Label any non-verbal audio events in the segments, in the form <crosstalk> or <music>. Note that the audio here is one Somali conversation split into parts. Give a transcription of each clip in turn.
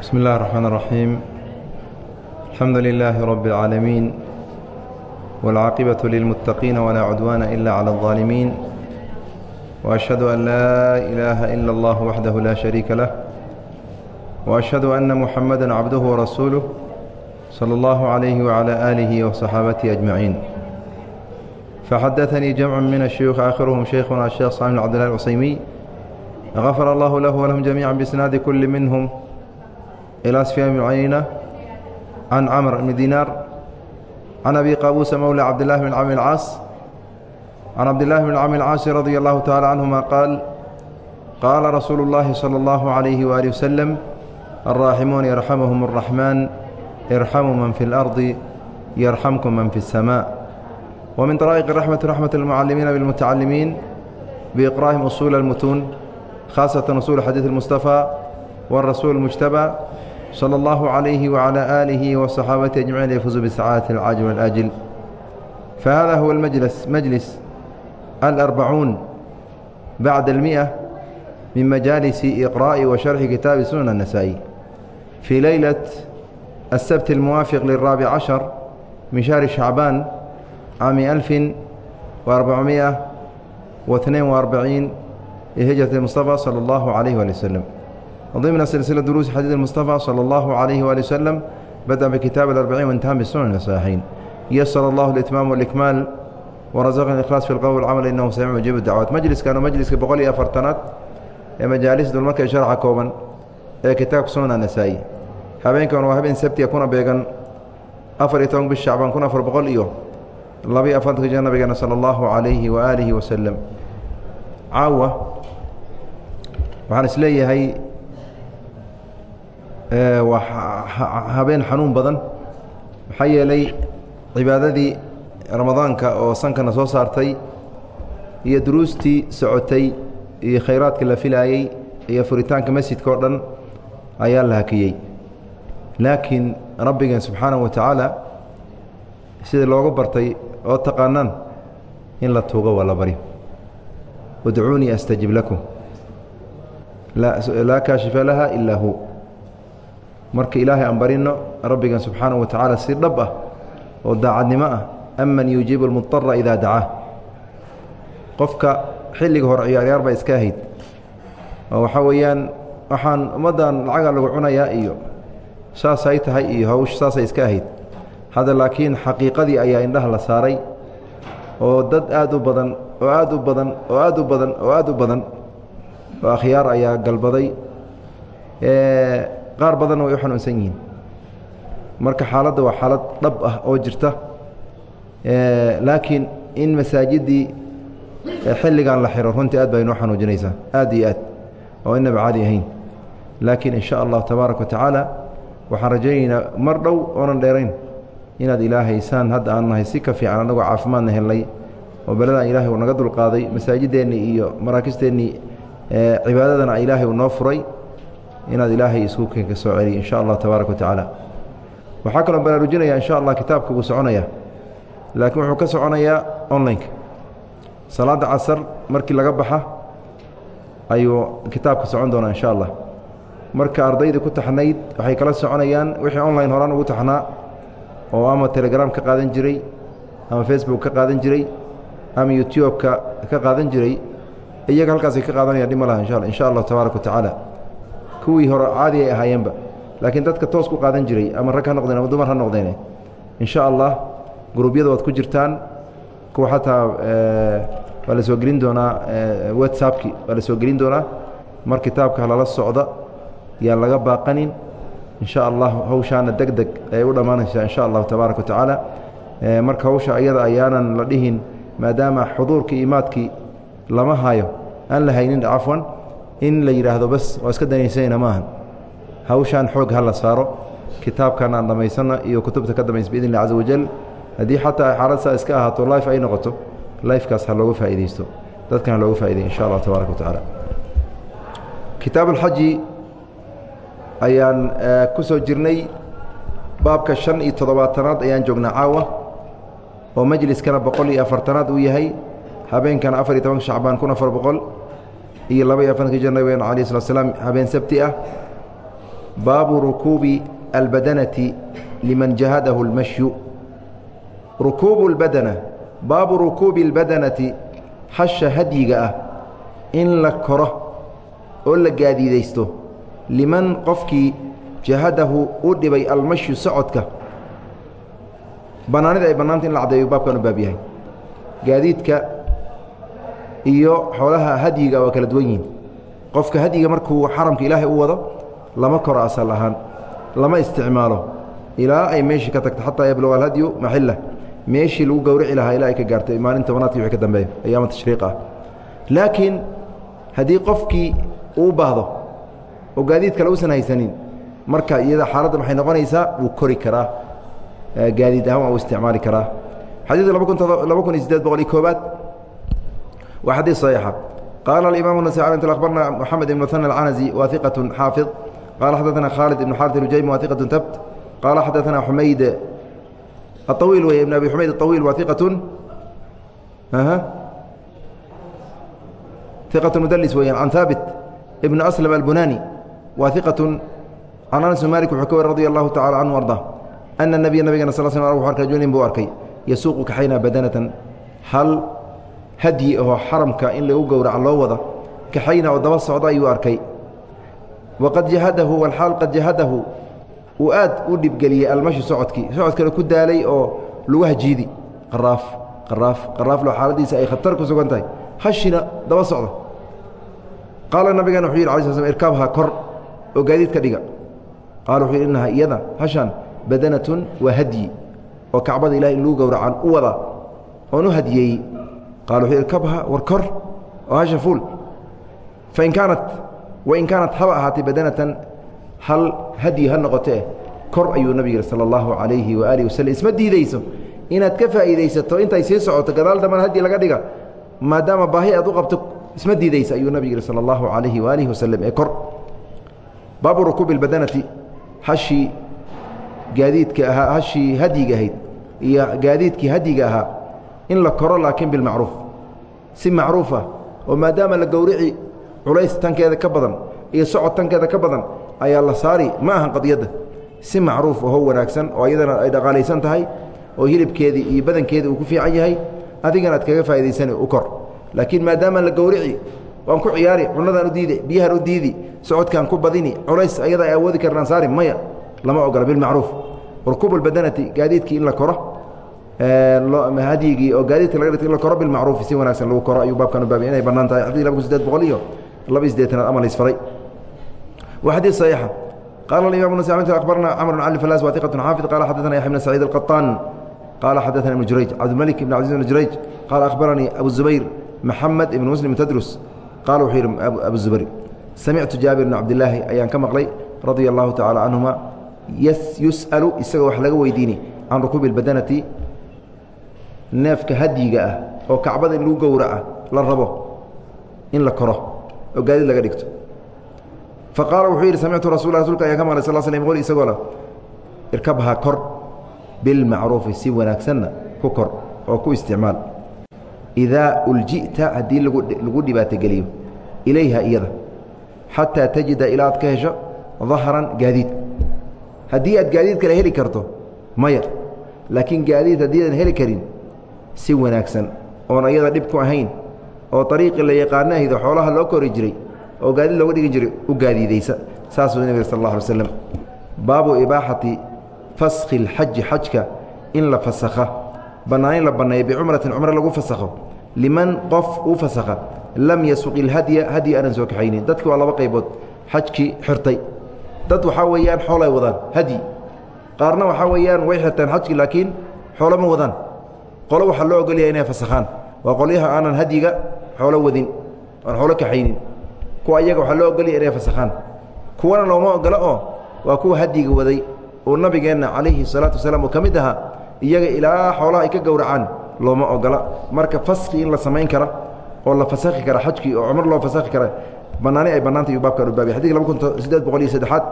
بسم الله الرحمن الرحيم الحمد لله رب العالمين والعاقبة للمتقين ولا عدوان إلا على الظالمين وأشهد أن لا إله إلا الله وحده لا شريك له وأشهد أن محمدا عبده ورسوله صلى الله عليه وعلى آله وصحابته أجمعين فحدثني جمع من الشيوخ آخرهم شيخنا الشيخ صالح عبد الله العصيمي غفر الله له ولهم جميعا بإسناد كل منهم إلى سفيان بن عيينة عن عمرو بن دينار عن أبي قابوس مولى عبد الله بن عم العاص عن عبد الله بن عم العاص رضي الله تعالى عنهما قال قال رسول الله صلى الله عليه وآله وسلم الراحمون يرحمهم الرحمن ارحموا من في الأرض يرحمكم من في السماء ومن طرائق الرحمة رحمة المعلمين بالمتعلمين بإقرائهم أصول المتون خاصة أصول حديث المصطفى والرسول المجتبى صلى الله عليه وعلى آله وصحابته أجمعين يفوزوا بسعادة العاجل والآجل فهذا هو المجلس مجلس الأربعون بعد المئة من مجالس إقراء وشرح كتاب سنن النسائي في ليلة السبت الموافق للرابع عشر من شهر شعبان عام ألف وأربعمائة واثنين وأربعين هجرة المصطفى صلى الله عليه وآله وسلم ضمن سلسلة دروس حديث المصطفى صلى الله عليه وآله وسلم بدأ بكتاب الأربعين وانتهى بالسنن الصحيحين يسر الله الإتمام والإكمال ورزقنا الإخلاص في القول والعمل إنه سميع مجيب الدعوات مجلس كانوا مجلس بقول أفرتنات مجالس دول مركز شرح كوبا كتاب سنن النسائي habeenkan waa habeen sabti kuna beegan afar iyo toban bish shacbaan kun afar boqol iyo labiyo afartanka jir nabigeena sala allahu calayhi wa aalihi wasalam caawa waxaan is leeyahay waa habeen xanuun badan. Maxaa yeelay cibaadadii ramadaanka oo sankana soo saartay iyo duruustii socotay iyo khayraadka la filaayey iyo furitaanka masjidka oo dhan ayaa la hakiyey laakiin rabbigeen subxaanahu wa tacaala sida loogu bartay oo taqaanaan in la tuugo waa la bari. Udcuunii astajib lakum. Laa kaashifa laha ilaa hu marka ilaahay aan barino rabbigan subxaanahu wa tacaala si dhab ah oo daacadnimo ah aman yuujiibu lmudara idaa dacaa. Qofka xilliga hore ciyaaryaar baa iska ahayd. Oo waxaa weeyaan waxaan ummaddan lacaga lagu cunayaa iyo saasay tahay iyo hawsh saasay iska ahayd. Hadda laakiin xaqiiqadii ayaa indhaha la saaray oo dad aad u badan oo aad u badan oo aad u badan oo aad u badan oo akhyaar ayaa galbaday qaar badanna way u xanuunsan yihiin. Marka xaaladda waa xaalad dhab ah oo jirta laakiin in masaajiddii xilligan la xiro runtii aad baa inoo xanuujinaysaa aad iyo aad oo inaba caadi ahayn. Laakiin in sha allahu tabaaraka wa waxaan rajaynaynaa mar dhow oonan dheerayn inaad ilaahaysaan hadda aan nahay si ka fiican annagoo caafimaadna helnay oo beladaan ilaahay uu naga dulqaaday masaajideennii iyo maraakisteennii cibaadadana ilaahay uu noo furay inaad ilaahay isku kenka soo celiy in sha allah tabaaraka wa tacaala. Waxaa kaloo baraarujinaya in sha allah kitaabka wuu soconaya laakiin wuxuu ka soconayaa onlineka. Salaadda casar markii laga baxa ayuu kitaabka socon doonaa in sha allah marka ardaydii ku taxnayd waxay kala soconayaan wixii online horaan ugu taxnaa oo ama telegram ka qaadan jiray ama facebook ka qaadan jiray ama youtube-ka ka qaadan jiray iyaga halkaasay ka qaadanayaan dhib ma laha insha insha allahu tabaaraka wa tacaala kuwii hore caadi ay ahaayeenba. Laakiin dadka toos ku qaadan jiray ama rag ha noqdeen ama dumar ha noqdeen insha allah gruubyada waad ku jirtaan. Kuwa xataa waa la soo gelin doonaa whatsappki waa la soo gelin doonaa. Mar kitaabka lala socda yaan laga baaqanin. In allah hawshaana deg deg ayay u dhammaanaysaa in allahu tabaaraka wa tacaala. Marka hawsha ayada ayaanan la dhihin maadaama xuduurkii imaadkii lama hayo aan la haynin cafwan in la yidhaahdo bas waa iska danaysanayna maahan. Hawshaan xoog ha la saaro. Kitaabkan aan dhammaysanno iyo kutubta ka dambaysa biidn illah caza wajal haddii xataa xaalad saa iska ahaato life ay noqoto lifekaas ha looga faa'iidaysto. Dadkan ha looga faa'iday in sha allah tabaaraka wa tacaala. Kitaab alxaji ayaan ku soo jirnay baabka shan iyo toddobaatanaad ayaan joognaa caawa oo majliskana boqol iyo afartanaad uu yahay. Habeenkana afar iyo tobanka shacbaan kun afar boqol iyo laba iyo afartanka jir nabigeena alayh slat slaam habeen sabti ah baabu rukuubi albadanati liman jahadahu اlmashyu rukuubu اlbadana baabu rukuubi اlbadanati hasha hadyiga ah in la koro oo la gaadiidaysto liman qofkii jahadahu u dhibay almashyu socodka bannaanida ay bannaanta in la caddeeyo baabkan u baab yahay gaadiidka iyo xoolaha hadyiga waa kala duwan yihiin qofka hadyiga markuu xaramka ilaahay u wado lama koro asal ahaan lama isticmaalo. Ilaa ay meeshii ka tagto xataa yabluga alhadyu maxilla. Meeshii lagu gowrici lahaa ilaa ay ka gaartay. Maalin tobanaadki wixii ka dambeeya ayaama tashriiq ah. Laakiin haddii qofkii uu baahdo oo gaadiid kale usan haysanin marka iyada xaaladda maxay noqonaysaa? Wuu kori karaa. Gaadiid ahaan waa u isticmaali karaa. Xadiidka laba kun iyo sideed boqol iyo koobaad waa xadiid صaxiixa qaala alimam النasai nt akhbarna moxamed ibn mثنى الcanaزي wa ثiqaة xaafiظ qala xadaثna khaalid ibn xarit الujaymi wa ثiqaة tabt qala xadaثna xumayd الطawiil wey ibn abi xumayd الطawiil wa ثiqaة ثiqaة mudlis weeyaan can haabit ibn aslm albunani wa ثiqaة can anas malik wuxuu ka wari radi allahu tacala canhu arda ana nabiya nabigana sal sl u arkay junin buu arkay yasuuqu kaxaynaa badanatan hal hadyi ahoo xaramka in lagu gowraca loo wada kaxayna oo daba socda ayuu arkay. Waqad jahadahu walxaal qad jahadahu uu aad u dhibgeliyey almashi socodkii. Socodkana ku daalay oo lagu hajiidi qaraaf qaraaf qaraaflo xaaladiisa ay khatar ku sugan tahay. Hashina daba socda qaala nabigana wuxuu yidhi alay sl irkaabha kor oo gaadiid ka dhiga. Qaala wuxuu yidhi innaha iyada hashan badanatun waa hadyi oo kacbada ilahay in lagu gowracan u wada oon u hadiyeeyey wuxuu irkabha war kor oo hasha fuul fain kaanat wain kaanat haba ahaatay badanatan hal hadyi ha noqotee kor ayuu nabig yihi sala allahu calayhi waaalihi waslm isma diideyso inaad ka faa'iidaysato intay sii socoto gadaal dambana hadyi laga dhiga maadaama baahi aad u qabto isma diideysa ayuu nabig yihi sala allahu calayhi waalihi waslem ee kor baabu rukuubi اbadanati hashii gaadiidka ahaa hashii hadyiga ahayd iyo gaadiidkii hadyiga ahaa in la koro laakiin bilmacruuf si macruuf ah oo maadaama la gowrici culays tankeeda ka badan iyo socod tankeeda ka badan ayaa la saari ma ahan qadiyadda si macruuf oho wanaagsan oo iyadana ay dhaqaalaysan tahay oo hilibkeedii iyo badankeedii uu ku fiican yahay adigana aad kaga faa'idaysani u kor. Laakiin maadaama la gowrici waan ku ciyaari cunadaan u diidi biyahaan u diidi socodkaan ku badini culays ayada ay awoodi karnaan saari maya lama ogola bilmacruuf rukuub اbadanati gaadiidkii in la koro hadyigii oo gaadiidka laga dhigta la koro bilmacruufi si wanaagsan lagu koro ayuu baabkan u inay bannaan tahay xadidki laba kun sideed boqol iyo laba iyo sideetanaad ama laisfaray wa xadiid saxiixa. Qaala alimam nasa abarna camr bn cali falas wa iqatun xaafid. Qala xadana yaxya bn saciid alqaطaan qala xadaana ibnu jurayj. Cabdilmalik ibn cabdiis ibn jurayj. Qaala akhbaranii abu zubayr maxamed ibn muslim tadrus. Qaala wuxuu yidhi abu zubayr. Samictu jaabir bn cabdilaahi ayaan ka maqlay radia allahu tacaala canhuma yus'alu isagoo wax laga weydiini can rukuubi اlbadanati neefka hadyiga ah oo kacbada in lagu gowraca la rabo in la koro oo gaadiid laga dhigto. Faqaala wuxuu yidhi samictu rasul rasulka ayaan ka maqlay sal slm qoli isagoo leh irkabhaa kor bilmacruufi si wanaagsanna ku kor oo ku isticmaal. Idaa ulji'ta haddii lagu dhibaatogeliyo ilayha iyada xataa tajida ilaa aad ka hesho dahran aad gaadiid kale heli karto maya laakiin gaadiid haddii aadan heli karin si wanaagsan oon ayada dhib ku ahayn oo ariiqii la yaqaano xoolaha loo kori jiray oo gaadiid looga dhigi jiray u gaadiidaysa. Saasuu nabig sal اlla alay slam baabu ibaaxati faskhi اlxaji xajka in la fasakha. Bannaanin la banneeyo bicumratin cumro lagu fasakho. Liman qof uu fasakha lam yasuq ilhadya hadyi aanan soo kaxaynin. Dadki waa laba qaybood. Xajkii xirtay. Dad waxaa weeyaan xoolay wadaan hadyi qaarna waxaa weeyaan way xirteen xajki laakiin xoolo ma wadaan qolo waxaa loo ogolyahay inay fasakhaan. Waa qolyaha aanan hadyiga xoolo wadin aan xoolo kaxaynin kuwa iyaga waxaa loo ogolyahay inay fasakhaan. Kuwana looma ogolo oo waa kuwa hadyiga waday oo nabigeenna calayhi salaatu wasalaam uu ka mid ahaa iyaga ilaa xoolaha ay ka gowracaan looma ogola marka faski in la samayn kara oo la fasakhi kara xajkii oo cumar loo fasakhi kara banaani ay bannaanta iyuu baabkan u baabay laba kun siddeed boqol iyo saddexaad.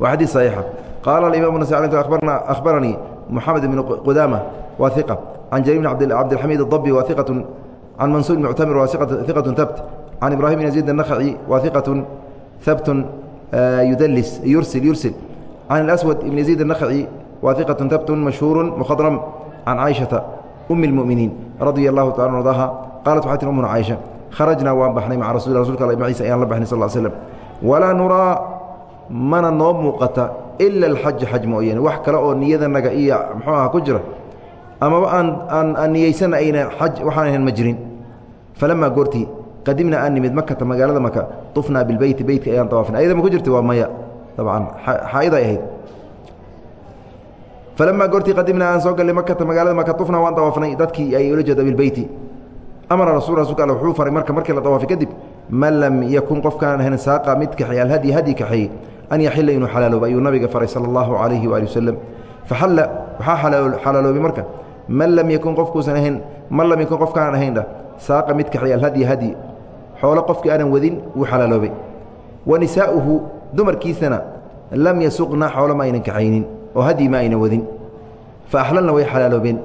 Waa xadiid saxiixa. Qaala alimaam nas abarna akhbaranii moxamed ibn qudaama waa iqa can jariir bn cabdilxamiid الdabi waa iqatu can mansuur bn muctamir waa iqatu habt can ibrahim bn yaziid الnakhaci waa iqatu habtun yudlis yursil yursil can اأswad ibn yaزيid النkci waaثiqaة tabt mashhuur mkhadrm can caiشhaةa um اlmؤminiin radia الlahu taala ardaha qaalat waxay tir umuna caiشha kharajnaa waan baxnay maca rasul rasulka al maciisa ayaan la baxnay sal ll slm walaa nuraa mana noo muuqata ila alxaj xaj mooyaane wax kale oo niyadanaga iyo muxuu aha ku jira Amaba aan aan aan niyeysana ayna xaj waxaan ahayn ma jirin. Falamaa goortii qadimna aan nimid makata magaalada maka طufnaa bilbeyti beytka ayaan dawaafin ayada ku jirta waa maya. Dabcan xaa'iday ahayd. Falamaa goortii qadimna aan soo gallay makata magaalada maka طufnaa waan dawaafnay dadkii ay ula jeeda bilbeyti. Amara rasul rasulka all wuxuu faray marka markii la dawaafay kadib man lam yakun qofkaan ahayn saaqa mid kaxeey alhadyi hadyi kaxeeyey an yaxila inuu xalaalooba ayuu nabiga faray sala allahu calayhi waali wasalam faxalla waxaa xalaaloobay marka man lam yakun qofkuusan ahayn man lam yakun qofkaan ahayn saaqa mid kaxeey alhadyi hadyi xoolo qofkii aanan wadin wuu xalaaloobay wa nisaa'uhu dumarkiisana lam yasuqna xoolo ma aynan kaxaynin oo hadyi ma aynan wadin. Fa axlalna way xalaaloobeen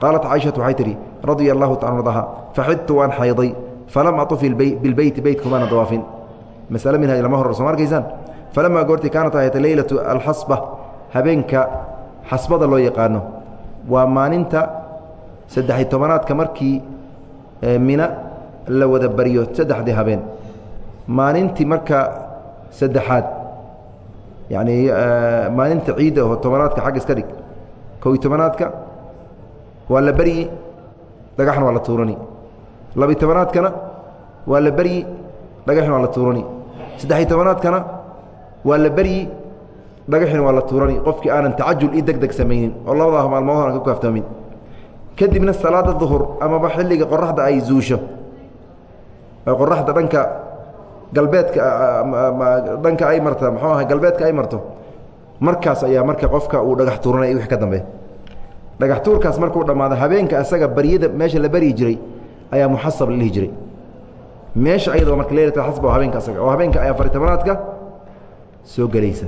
qaalat caaishatu waxay tidhi radia allahu taala ardaha faxidtu waan xayday falam atuf bilbeyti beytkumaana dawaafin. Masale minha lama horor soo arkaysaan? Falamaa goortii kaanat ahayta leylatu alxasba habeenka xasbada loo yaqaano waa maalinta saddex-iy tobanaadka markii mina la wada baryo saddexdii habeen. Maalintii marka saddexaad yacni maalinta ciidda oo tobanaadka xagga iska dhig kow iyo tobanaadka waa la beryi dhagaxna waa la tuurani. Labiy tobanaadkana waa la beryi dhagaxna waa la tuurani. Saddex-iy tobanaadkana waa la beryi dhagaxina waa la tuurani qofkii aanan tacajul io deg deg samaynin oo labadaa maalmood horan ka kaaftoomin. Kadibna salaada duhur amaba xilliga qoraxda ay zuusho. Qoraxda dhanka galbeedka dhanka ay marta muxuu aha galbeedka ay marto markaas ayaa marka qofka uu dhagax tuuranay wixii ka dambe. Dhagax tuurkaas markuu dhammaado habeenka asaga baryada meesha la baryi jiray ayaa muxasab la dhihi jiray. Meesha ayadoo marka leylatxasba waa habeenka asaga oo habeenka ay afari tobanaadka soo gelaysa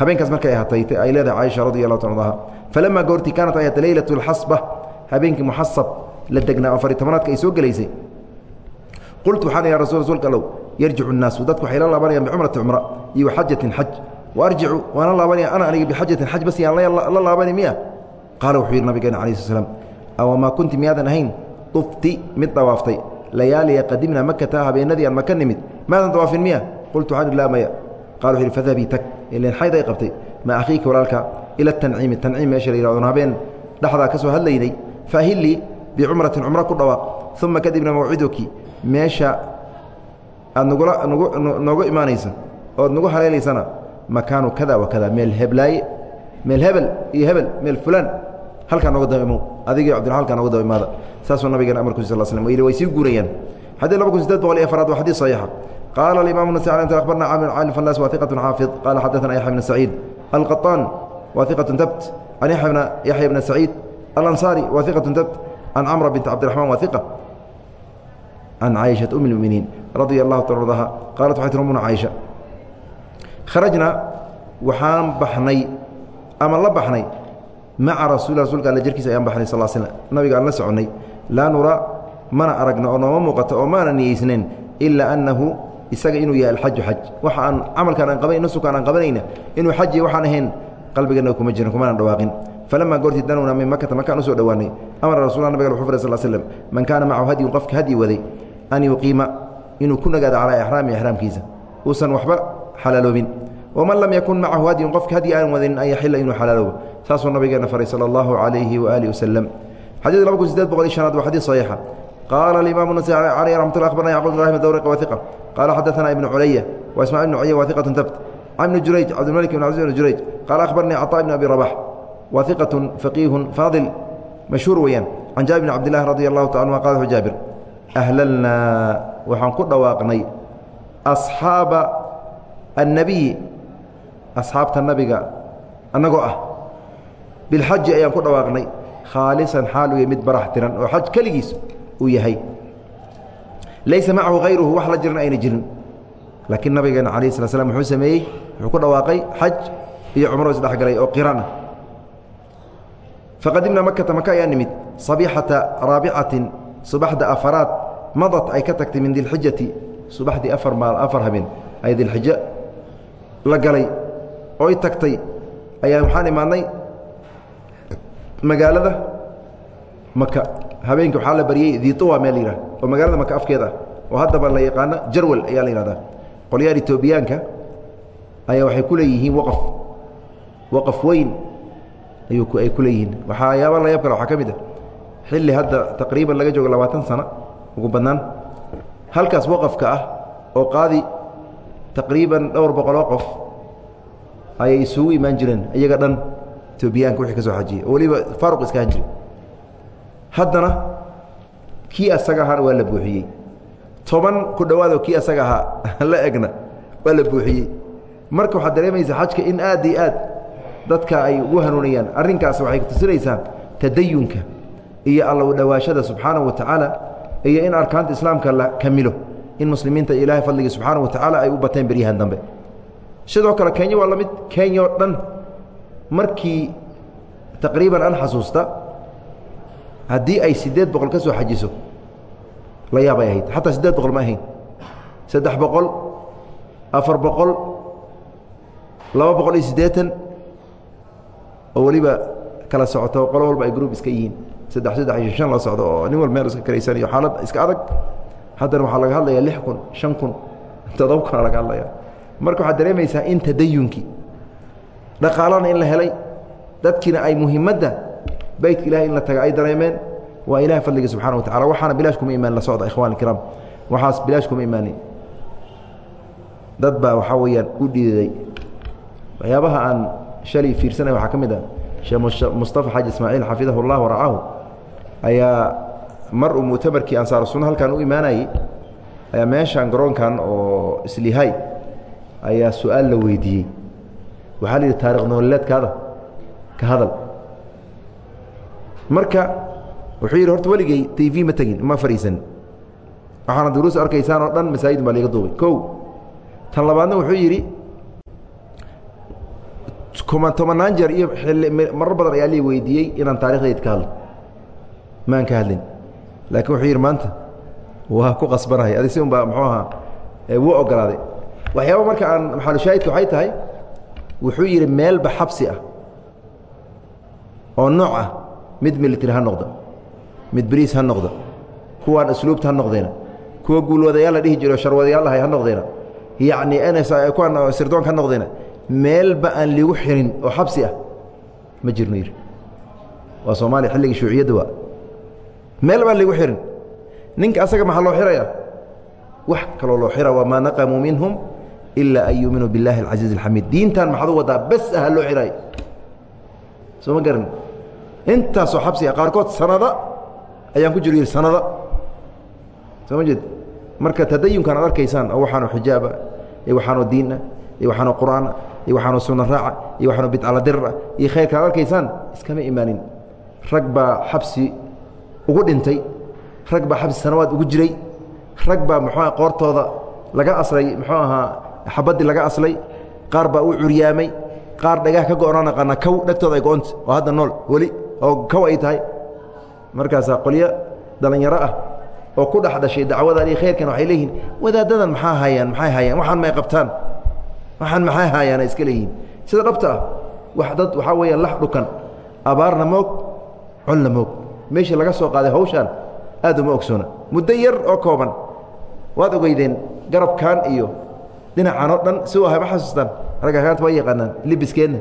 habeenkaas markay ahaatay ay leedahay caaisha radi allahu ta anha falamaa goortii kaanat ay ahaatay leylatu اlxasba habeenkii muxasab la degnaa afari tobanaadka ay soo gelaysay qultu waxaan ya rasul rsulka allow yarjicu الnaasu dadku waxay la laabanayaan bicumrati cumra iyo waxajatin xaj waarjicu waana laabanaya ana aniga bixajatin xaj bas yaan la laabani miya qaala wuxuu yidhi nabigeena calayi sl slam awamaa kunti miyaadan ahayn dufti mid dawaaftay layaaliya qadimna makata habeenadii aan maka nimid maadan dawaafin miya qultu waxaan laa maya qala wuxu yidhi fadhabii tag ilan xayd ay qabtay. Ma akhiika walaalka ila tanciimi tanciim meesha la yihahdo habeen. Dhexdaa ka soo hadlaynay. Faahillii bicumratin cumro ku dhawaaq uma kadibna mawciduki. Meesha aad noogu imaanaysa ood nagu haleelaysana makaanu kada wa kada. Meel heblaaye. Meel hebel iyo hebel. Meel fulaan halkaa noga dam adig abdi halkaa noga daba imaada saasuu nabigeena amarku sal slam yidhi way sii guurayaan xadii laba kun sideed boqol iyo afraad waa xadii saxiixa qaala alimam ibnu sacd akhbarna camir caalif annas waa iqatun xaafid. Qaala xaddaana yaxya bna saciid alqaطaan waa iqatun tabt an yaxya bna saciid alansaari waa iqatun tabt can camra binti cabdiraxman waa iqa can caaishaa um اlmuminiin radia allahu tardaha qaalat waxay tirmuna caaisha kharajna waxaan baxnay ama la baxnay maca rasul rasulka all jirkiisa ayaan baxnay sal sl nabiga aan la soconnay laa nura mana aragna oo nooma muuqato oo maana niyeysnayn ilaa annahu isaga inuu yahay alxaju xaj. Waxa aan camalkaan aan qaban nusukaan aan qabanayna inuu xaji waxaan ahayn qalbigana kuma jirin kumaanaan dhawaaqin. Falamaa goortii danowna min makata makaan u soo dhowaanay amara rasul nabga wuxuu faray sal slm man kaana macahu hadyun qofka hadyi waday an yuqiima inuu ku nagaado calaa ixraami ixraamkiisa uusan waxba xalaaloobin waman lam yakun macahu hadyun qofka hadyi aan wadanin an yaxila inuu xalaaloobo saasuu nabigeena faray sala allahu calayhi waaalih wasalam xadiid laba kun sideed boqol iyo shanaad waa xadiid saxiixa. Qaala alimaamu nasai caleyh raxmat lla akhbarna yacqub ibrahim dawriq wa qaala xadaثana ibnu culaya wa ismail ibnu culaya wa tabt can ibni jurayj cabdilmalik ibn cabdi ibn jurayj qaala akhbarnii caطaa ibn abi rabax wa faqiihun faadil mashhuur weeyaan. Can jaabir bn cabdillahi radi allahu ta anuma qala wuxuu jaabir ahlalnaa waxaan ku dhawaaqnay asxaaba annabiyi asxaabta nabiga annagoo ah bilxaji ayaan ku dhawaaqnay. Khaalisan xaal u yahay mid barax oo xaj keligiis uu yahay. Laysa macahu hayruhu wax la jiran ayna jirin. Laakiin nabigeena calayh slat slam muxuu sameeyey wuxuu ku dhawaaqay xaj iyo cumro isdhexgalay oo qiraan ah faqadimna makata maka ayaa nimid sabixata raabicatin subaxda afaraad madad ay ka tagtay min dilxijati subaxdii afar maal afar habeen ay dilxijo la galay. Oy tagtay ayaa waxaan imaadnay magaalada maka habeenkii waxaa la baryey diiطuwa meel yidhah oo magaalada maka afkeeda oo haddaba la yaqaano jarwal ayaa la yihahdaa qolyahan etoobiyaanka ayaa waxay ku leeyihiin waqaf waqaf weyn ayuu ay ku leeyihiin. Waxaayaaba la yaab kale waxaa ka mid a xilli hadda taqriiban laga joogo labaatan sano ugu badnaan halkaas waqafka ah oo qaadi taqriiban dhowr boqoloo qof ayay isugu imaan jireen iyaga dhan etoobiyaanka wixii ka soo xajiyey weliba faaruq iska han jiri haddana kii asaga ahaana waa la buuxiyey. Toban ku dhowaadoo kii asaga ahaa <laughs> la egna waa la buuxiyey. Marka waxaad dareemaysaa xajka in aad iyo aad dadka ay ugu hanuunayaan arrinkaas waxay tusinaysaa tadayunka iyo alla u dhowaashada subxaanahu wa tacaala iyo in arkaanta islaamka la kamilo in muslimiinta ilaahay fadligii subxaanahu wa tacaala ay u bateen beryahan dambe. Sidoo kale kenya waa la mid kenya oo dhan markii taqriiban an xasuusta haddii ay siddeed boqol ka soo xajiso la yaabay ahayd. Xataa siddeed boqol ma ahayn. Saddex boqol afar boqol laba boqol iyo siddeetan oo weliba kala socoto qolo walba ay gruub iska yihiin. Saddex saddex iyo shan la socdo oo nin walba meel iska karaysanayo xaalad iska adag. Haddana waxaa laga hadlayaa lix kun shan kun <laughs> todoba kuna laga hadlaya marka waxaad dareemaysaa in tadayunkii dhaqaalana in la helay. Dadkiina ay muhimadda beytka ilahay in la taga ay dareemeen. Waa ilahay fadliga subxana wa tacala waxaana bilaash kuma imaan la socda ikhwan ikiraam waxaas bilaash kuma imaanin dad baa waxaa weeyaan u dhiiday waxyaabaha aan shalay fiirsanay waxaa ka mid ah sheekh mustafa xaaji ismaaciil xafidahu اllah waracaahu ayaa mar uu muctamarkii ansaar sunna halkan u imaanayey ayaa meeshan garoonkan oo islihay ayaa su'aal la weydiiyey waxaa la yidhi taarikh nololeedkaada ka hadal. Marka wuxuu yidhi horta weligey t v ma tegin ma fadhiisanin waxaana duruus arkaysaan oo dhan masaajid baa liga duubay. Kow tan labaadna wuxuu yidhi kuma tobanaan jeer iyo marar badan ayaa lii weydiiyey inaan taarikhdeyd ka hadlo. Maan ka hadlin. Laakiin wuxuu yidhi maanta waa ku qasbanahay. Adig si un baa muxuu ahaa wuu ogolaaday. Waxyaaba marka aan maxalushaahidka waxay tahay wuxuu yidhi meelba xabsi ah oo nooc ah mid military ha noqda mid bariis ha noqda kuwaan asluubta ha noqdeena kuwa guulwadayaal la dhihi jiro sharwadayaal ahay ha noqdeena yacni ns kuwaan sirdoonka ha noqdeena meelba aan ligu xirin oo xabsi ah ma jirno yidhi. Waa soomaaliya xilligii shuuciyadda waa. Meel ligu xirin ninka asaga maxaa loo xiraya? Wax kaloo loo xira wamaa naqamuu minhum ilaa an yuuminuu biاllahi alcasiiz alxamiid diintan maxaad u wadaa bes aha loo xiraay soo ma garan intaasoo xabsiga qaarkood sanada ayaan ku jiro yidhi sanada soo ma jeed marka tadayunkan ad arkaysaan oo waxaanu xijaaba iyo waxaanu diinah iyo waxaanu qur'aana iyo waxaanu sunna raaca iyo waxaanu bidcala dirra iyo khayrka ad arkaysaan iskama imaanin rag baa xabsi ugu dhintay rag baa xabsi sanawaad ugu jiray rag baa muxuuaha qoortooda laga aslay muxuu ahaa xabaddii laga aslay qaar baa u curyaamay qaar dhagaha ka go-noo naqaana kow dhegtooda ay go-onta oo hadda nool weli oo kow ay tahay. Markaasaa qolyo dhallinyaro ah oo ku dhex dhashay dacwadan iyo khayrkan waxay leeyihiin wadaaddadan maxaa hayaan maxay hayaan waxaan may qabtaan waxaan maxay haayaan ay iska leeyihiin? Sida dhabta ah wax dad waxaa weeyaan lax dhukan abaarna moog colna moog. Meeshii laga soo qaaday hawshaan aad uma ogsoona. Muddo yar oo kooban waad ogeydeen garabkan iyo dhinacan oo dhan si u ahay ma xasuustaan ragakaanta waa yaqaanaan libiskeenna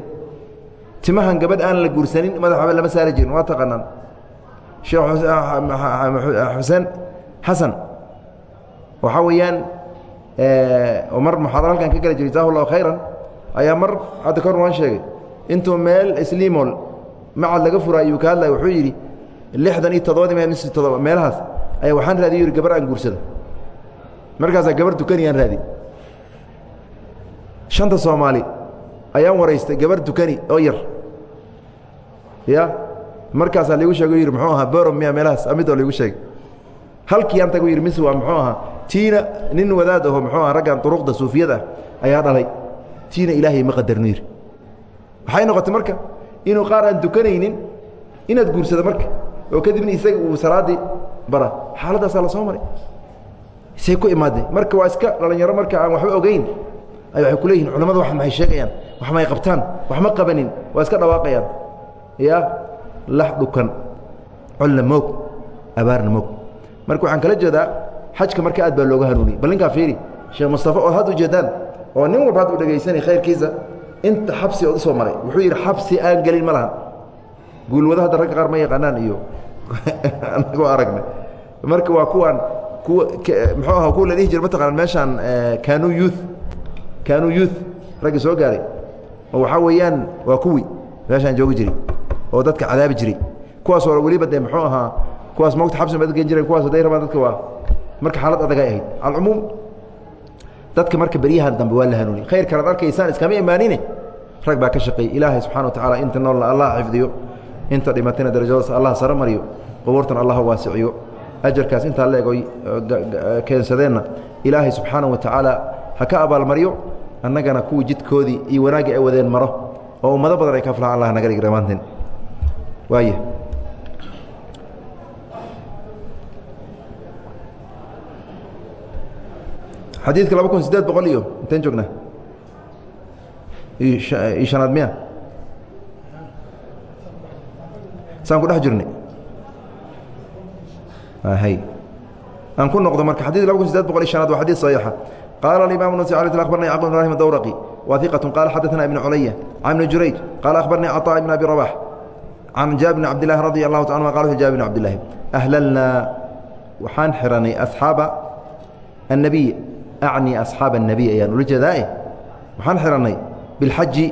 timahan gabadh aan la guursanin madaxaba lama saari jirin waa taqaanaan. Sheekh xuseen xasan waxaa weeyaan oo mar muxaadaro halkan ka gala jiray jazahu llahu khayran. Ayaa mar hadda kor waan sheegay. Intuu meel slimol macad laga fura ayuu ka hadlaya wuxuu yidhi lixdan iyo toddobadii meel mise toddoba meelahaas ayaa waxaan raadiy yidhi gabar aan guursado. Markaasaa gabar dukaniyaan raadi shanta soomaali ayaan waraystay gabar dukani oo yar. Ya? Markaasaa liigu sheego yidhi muxuu ahaa borom miya meelahaas? Amidoo liigu sheegay. Halkii aan tagu yidhi mise waa muxuu ahaa tiina nin wadaad aho muxuu aha raggan duruqda suufiyada ah ayaa dhalay. Tiina ilaahay ma qadarno yidhi waxay noqotay marka inuu qaar aan dukanaynin inaad guursado marka oo kadibna isaga uu salaaddii bara. Xaaladaasaa la soo maray. Say ku imaadeen. Marka waa iska dhalinyaro marka aan waxba ogeyn ay waxay ku leeyihiin culamada wax maxay sheegayaan wax may qabtaan wax ma qabanin waa iska dhawaaqayaan. Ya lax dhukan colla moog abaarna moog. Marka waxaan kala jeedaa xajka marka aad baa looga hanuuniyey bal ninkaa fiiri sheekh mustafa ood had ujeedaan oo nin walba had u dhegaysanay khayrkiisa inta xabsi ood u soo maray. Wuxuu yidhi xabsi aan gelin ma lahan. Guulwado hadda ragga qaar ma yaqaanaan iyo <laughs> anagoo aragnay. Marka waa kuwaan kuwa muxuu aha kuwa la dhihi jira mataqaana meeshaan kanu youth kanu youth raggi soo gaaray. Oo waxaa weeyaan waa kuwii. Meeshaan joogi jiray. Oo dadka cadaabi jiray. Kuwaas oo weliba dee muxuu ahaa kuwaas mogta xabsi ma dadgen jireen kuwaas haday rabaan dadka waa marka xaalad adagay ahayd. Alcumuum dadka marka beryahan dambe waa la hanuuniy khayrkan ad arkaysaan iskama imaanine. Rag baa ka shaqeeyey. Ilaahay subxana wa tacala inta noolna allah xifdiyo inta dhimatayna darajadaas allah saro mariyo qubuurtan allah waasiciyo ajarkaas intaa la egoy keensadeenna ilaahay subxaana wa tacaala ha ka abaalmaryo annagana kuwii jidkoodii iyo wanaaggii ay wadeen maro oo ummado badan ay ka flahaan allah naga dhig dhammaanteen waaya xadiidka laba kun sideed boqol iyo inteen joognaa iyo shanaad miya. Saan ku dhex jirnay? Hy aan ku noqdo marka xadidka laba kun sideed boqol iyo shanaad waa xadid صaxiixa qaala aimam nasi alي abarna yacqub bn ibrahim dawraqi wa iqaة qala xadaثna ibn culaya can ibni jurayj qala akhbarnii caطاء ibn abi rabax can jaabir bn cabd lahi radi allahu ta anuma qala jaabir bn cabd lahi ahlalnaa waxaan xiranay asxaaba الnabiy acni asxaaba الnabiy ayaan ula jeedaae waxaan xihannay biاlxaji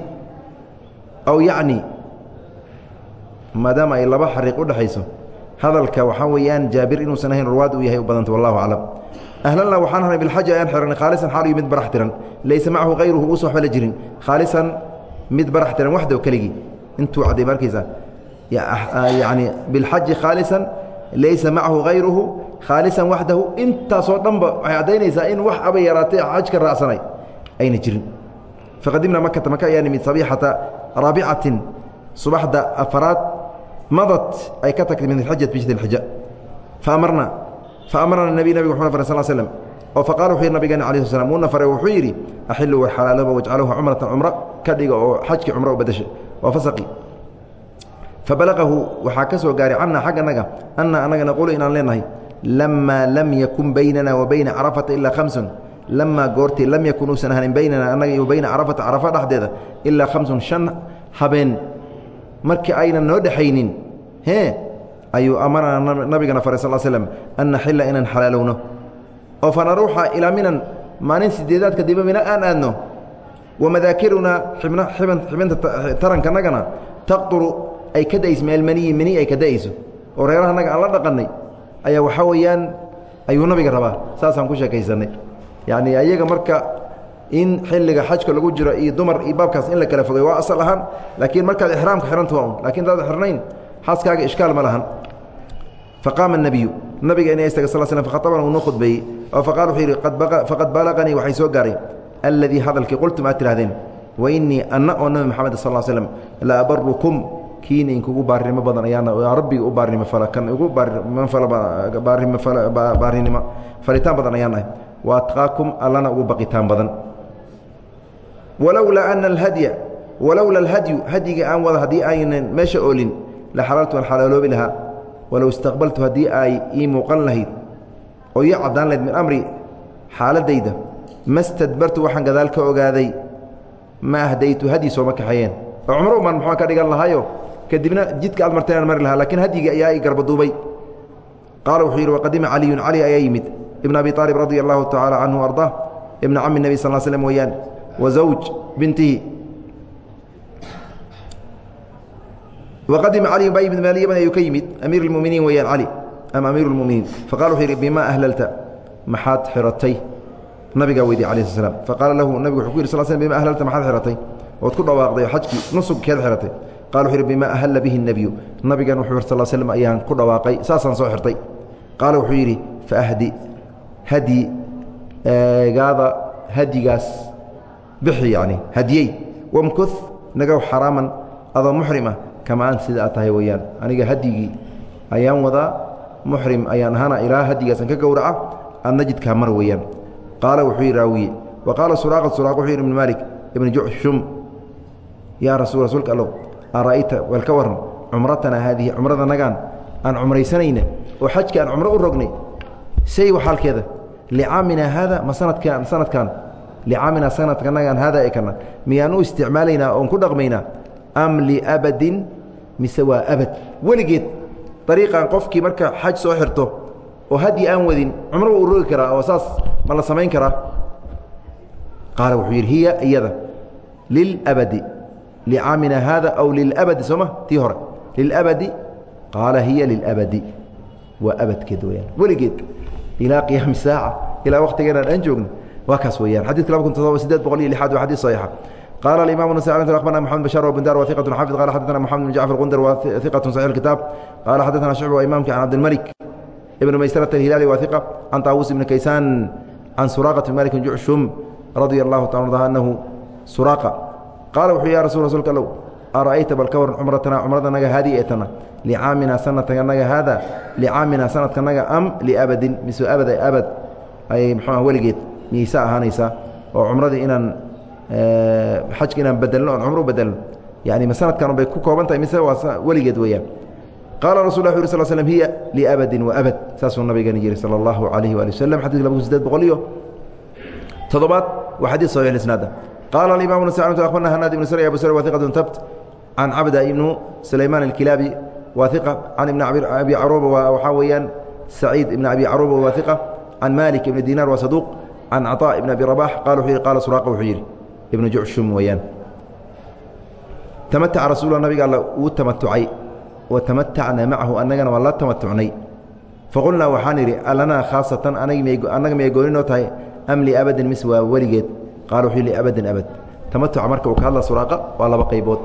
aw yacni maadaama ay laba xariiq u dhexayso hadalka waxaa weeyaan jaabir inuusan ahayn ruwaad uu yahay u badanta wallahu aclam ahlalnaa waxaan hanay bilxaji ayaan xihannay khaalisan xaal iyo mid barax tiran laysa macahu hayruhu uusan waxba la jirin khaalisan mid barax tiran waxdaw keligii intuu cadday markaysa yacni bilxaji khaalisan laysa macahu hayruhu khaalisan waxdahu intaasoo dhanba waxay caddaynaysaa in wax aba yaraatay xajka raacsanay ayna jirin faqadimnaa makata maka ayaa nimid sabiixata raabicatin subaxda afaraad madad ay ka tagtay min alxajat bijdi alxija faamarna faamarna nabi nabig wuxuuna faray sal slm oo faqala wuxuu yidhi nabigeena sl slam uuna faray wuxuu yidhi axiluu wa xalaalooba wajcaluuha cumratan cumro ka dhiga oo xajkii cumro u badasha waa fasaqi fabalaqahu waxaa ka soo gaaray cannaa xagga annaga anna annaga naquulu inaan leenahay lamaa lam yakun baynana wa bayna carafata ilaa hamsun lamaa goortii lam yakun uusan ahanin baynana annaga iyo bayna carafata carafa dhexdeeda ilaa hamsun shan habeen markii aynan noo dhexaynin ayuu amarana nabigana faray sal slm an naxila inaan xalaalowno. Oo fanaruuxa ilaa minan maalin sideedaadka diba mina aan aadno. Wamadaakirunaa xibinta tarankanagana taqturu ay ka da'ayso meelmaniyi mini ay ka da'ayso oo reeraha naga aan la dhaqannay ayaa waxaa weeyaan ayuu nabiga rabaa. Saasaan ku sheekaysanay. Yacni ayaga marka in xilliga xajka lagu jiro iyo dumar iyo baabkaas in la kala fogay waa asal ahaan laakiin markaad ixraamka xihanta waa un laakiin hadaad xirnayn xaskaaga ishkaal ma lahan. Faqaama اnabiyu nabiga ina istaga sl sl fakhaabana uu noo khudbeeyey oo faqala wuxuu yidhi faqad balaqanii waxay soo gaaray aladii hadalkii qultum aad tidhahdeen wainii anna oo nabi moxamed sal slam la abarukum kiina inkugu baarinimo badan ayaana rabbiga u baarinimo kan ugu baarinimo falitaan badan ayaanahay wa allana ugu baqitaan badan. Walowlaa ana alhadya walowlaa alhadyu hadyiga aan wada haddii aynan meesha oolin la xalaltu aan xalaaloobi lahaa walow istaqbaltu haddii ay ii muuqan lahayd oo ii caddaan lahayd min amri xaaladayda ma stadbartu waxaan gadaal ka ogaaday ma ahdaytu hadyi sooma kaxeeyeen. Oo cumro umaan muxua ka dhigan lahaayo? Kadibna jidka aad marteen aan mari lahaa lakiin hadyigii ayaa i garbaduubay qaala wuxuu yidhi waqadima caliyun cali ayaa yimid. Ibn abi aalib radia allahu tacaala canhu ardaa ibna cami nebi sal slm weeyaan wa zawj bintihi waqadima cali bay bn maaliyaman ayuu ka yimid amiir اlmuminiin weeyaan cali ama amiir اlmuminiin faqala wuxuu yidhi bima ahlalta maxaad xiratay nabigaa weydiye alah sl slam faqaala lahu nabigu wuxuu ku yidhi sl sl bima ahlalta maxaad xiratay ood ku dhawaaqday oo xajkii nusugkeed xiratay qala wuxu yidhi bima ahalla bihi الnebiyu nabigan wuxuu sal slm ayaan ku dhawaaqay saasaan soo xirtay qaala wuxuu yidhi faahdi hadyi gaada hadyigaas bixi yani hadiyey wamkuh nagow xaraaman adoo muxrima kama aan sida tahay weeyaan. Aniga hadyigii ayaan wadaa muxrim ayaan ahana ilaa hadyigaasaan ka gowraca adna jidkaa mar weeyaan. Qaala wuxuu yidhi raawiye wa qaala suraaqa suraq wuxuu yidhi ibnu maalik ibnu jucshum yaa rasul rasuulka allow ara'ayta wal ka waran cumratanaa haadihi cumradanagaan aan cumraysanayna oo xajka aan cumro u rognay say xaalkeeda licaaminaa haada ma sanadkan sanadkan licaaminaa sanadkanagaan haada ee kana miyaan u isticmaalaynaa oon ku dhaqmaynaa am liabadin mise waa abad. Weligeed dariiqan qofkii marka xaj soo xirto oo hadyi aan wadin cumro uu rogi karaa oo saas ma la samayn karaa? Qaala wuxuu yidhi hiya iyada lilabadi licaamina haada aw lilabadi sooma tii hore lilabadi qaala hiya lilabadi waa abadkeed weyaan weligeed ilaa qiyaami saaca ilaa waktigeennaan aan joogno waa kaas weyaan xadidka laba kun todoba sideed boqol iyo lixaad waa xadis saxiixa قال الإمام النسائي أخبرنا محمد بشار وبندار وثقة حافظ قال حدثنا محمد بن جعفر الغندر وثقة صحيح الكتاب قال حدثنا شعبة وإمامك عن عبد الملك ابن ميسرة الهلالي وثقة عن طاووس بن كيسان عن سراقة بن مالك جعشم رضي الله تعالى عنه أنه سراقة قال وحي يا رسول رسولك الله أرأيت بالكور عمرتنا عمرتنا هذه إتنا لعامنا سنة هذا لعامنا سنة أم لأبد مثل أبد أبد أي محمد ولقيت ميساء هانيسا وعمرتي إن xajka inaan bedelno oon cumro bedelno. Yani ma sanadkan bay ku kooban tahay mise waa weligeed weeyaan. Qaala rasul lla uri sl slm hiya liabadin waabad saasuu nabigani yiri sala allahu alayhi waali waslm xadidka laba kun sideed boqol iyo toddobaad. Waa xadiid saxiix isnaada qaala alimam nasai akhbarna hanaad ibnu sr abu sr wahiqatun tabt can cabda ibnu sulaymaan alkilaabi wahiqa can ibni abi caruba waxaa weeyaan saciid ibn abi caruba wahiqa can malik ibni dinar waa saduuq can caطaa ibn abi rabax qala wuxuu yihi qaala ibnu jucshum weeyaan. Tamataca rasuula nabiga alla uu tamatucay wa tamatacna macahu annagana waa la tamatucnay faqulnaa waxaan idhi alanaa khaasatan annaga miyay gooninoo tahay am liabadin mise waa weligeed? Qaala wuxuu liabadin abad. Tamatuca marka uu ka hadla suraaqa waa laba qaybood.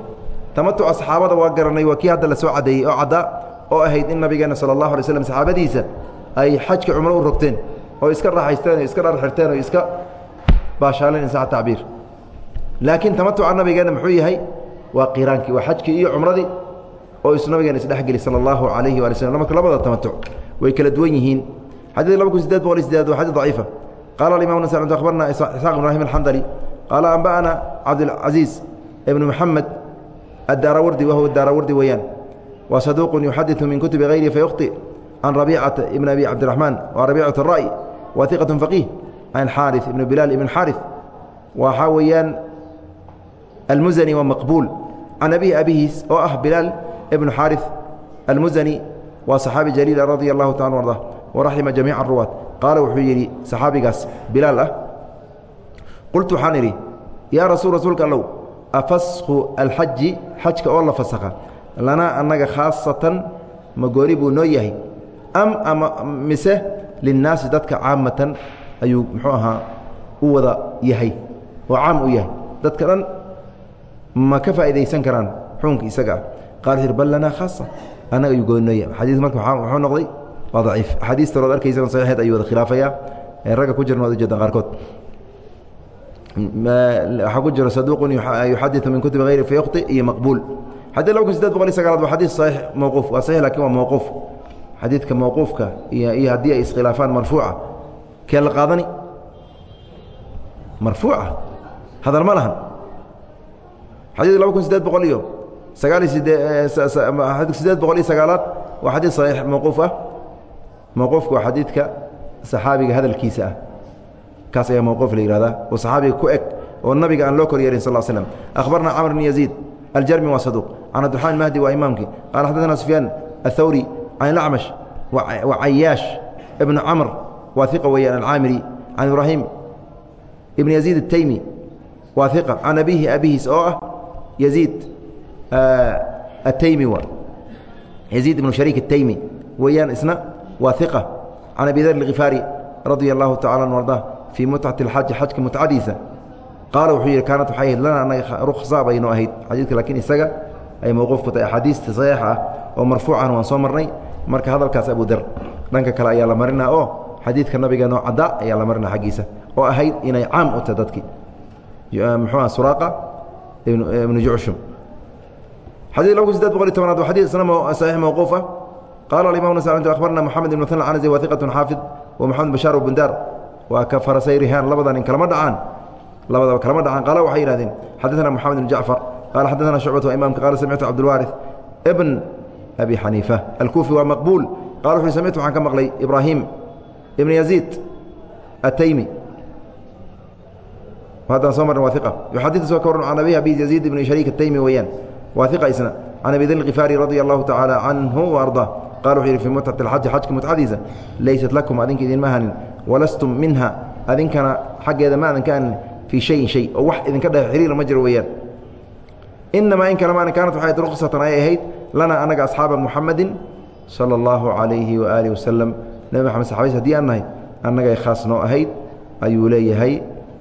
Tamatuca saxaabada waa garanay waa kii hadda la soo caddeeyey oo caddaa oo ahayd in nabigeenna sala allahu alay slam saxaabadiisa ay xajka cumro u rogteen oo iska raaxaysteen oo iska dharxirteen oo iska baashaaleen insaxa tacbiir laakiin tamatuca nabigeena muxuu yahay waa qiraankii waa xajkii iyo cumradii oo isu nabigeena isdhexgeli sala allahu calayhi waali slm marka labada tamatuc way kala duwan yihiin xadiid laba kun sideed boqol iyo sideed waa xadiid daciifa qaala alimam nas akhbarna isxaaq ibrahim alxandali qaala anba'ana cabdilcaziiz ibnu maxamed addaarawardi wahuwa daarawardi weeyaan waa saduuqun yuxadiثu min kutubi hayrihi fayukhطi can rabiicata ibn abi cabdiraxmaan waa rabiicat الra'y wa iqaة faqiih can xaariث ibn bilaal ibn xaariث waxaa weeyaan almuzani waa maqbuul can abihi abihiis oo ah bilaal ibnu xaariث almuzani waa صaxaabi jaliila radia allahu taala arda waraxima jamiica aruwaat qaala wuxuu yidhi saxaabigaas bilaal ah qultu waxaan idhi yaa rasuul rasuulka allow afasku alxaji xajka oo la fasakha lanaa annaga khaasatan ma gooni buu noo yahay? Am ama mise linnaasi dadka caamatan ayuu muxuu ahaa u wada yahay oo caam u yahay. Dadka dhan ma ka faa'idaysan karaan xukunka isaga? Ah qala wuxu bal lanaa khaasa. Annaga ayuu gooni noo yahay xadiis marka muxuu noqday waa daciif axaadiis talood arkaysana saxiixeed ayuu wada khilaafayaa. Ragga ku jirna waad ujeedaan qaarkood waxaa ku jiro saduuqun yuxadiثu min kutubi hayri fayukhطi iyo maqbuul. Xadid laba kun sideed boqol iyo sagaalaad waa xadiid saxiix mawquuf. Waa saxiix laakiin waa mawquuf. Xadiidka mawquufka iyo haddii ay iskhilaafaan marfuuca kee la qaadani? Marfuuca? Hadal ma lahan xadiid laba kun sideed boqol iyo sagaal eh, sideed boqol iyo sagaalaad waa xadiid saxiix mawquuf ah. Mawquufku waa xadiidka saxaabiga hadalkiisa ah. Kaas ayaa mawquuf la yihahdaa oo saxaabiga ku eg oo nabiga aan loo kor yeerin sal slm akhbarna camr bn yaziid aljarmi waa saduuq can cabdiraxmaan mahdi waa imaamkii qaala xadadana sufyaan athawri can ilacmash wa cayaash ibnu camr waa iqa weeyaan alcaamiri can ibraahim ibn yaziid ataymi waa iqa can abiihi abihiis oo ah yaziid ataymi yaziid ibnu shariik الtaymi weeyaan isna waa iqa can abi dar اlkhifaari radia allahu tacala an arda fii mutcati اlxaji xajka mutcadiisa qaala wuxuu yidhi kaanat waxay ahayd lana anaga ruksa baynoo ahayd xadiidka laakiin isaga ay mawquuf ku tahay axaadiista saxiixa ah oo marfuucan waan soo marnay marka hadalkaas abu dar dhanka kale ayaa la marinaa oo xadiidka nabigeenoo caddaa ayaa la marinaa xaggiisa oo ahayd inay caam u tahay dadkii muxuuha suraaqa ibnu jucshum xadid laba kun sideed boqol iyo tobanaad waa xadid isna saxiix mawquuf ah qaala alimam nas akhbarna moxamed ibn muthan canasi wa iqatun xaafid wa moxamed bashaar bundar waa ka farasay rihaan labada nin kalama dhacaan labadaba kalama dhacan qaala waxay yihahdeen xadaثna moxamed bn jacfar qaala xadaثna shucbat waa imamka qaala samictu cabdulwaariث bn abi xaniifa alkuufi waa maqbuul qala wuxu samictu waxaan ka maqlay ibraahim ibn yaziid ataymi haddaan soo marn waa iqa yuxadis soo ka warran ayuu leeyahay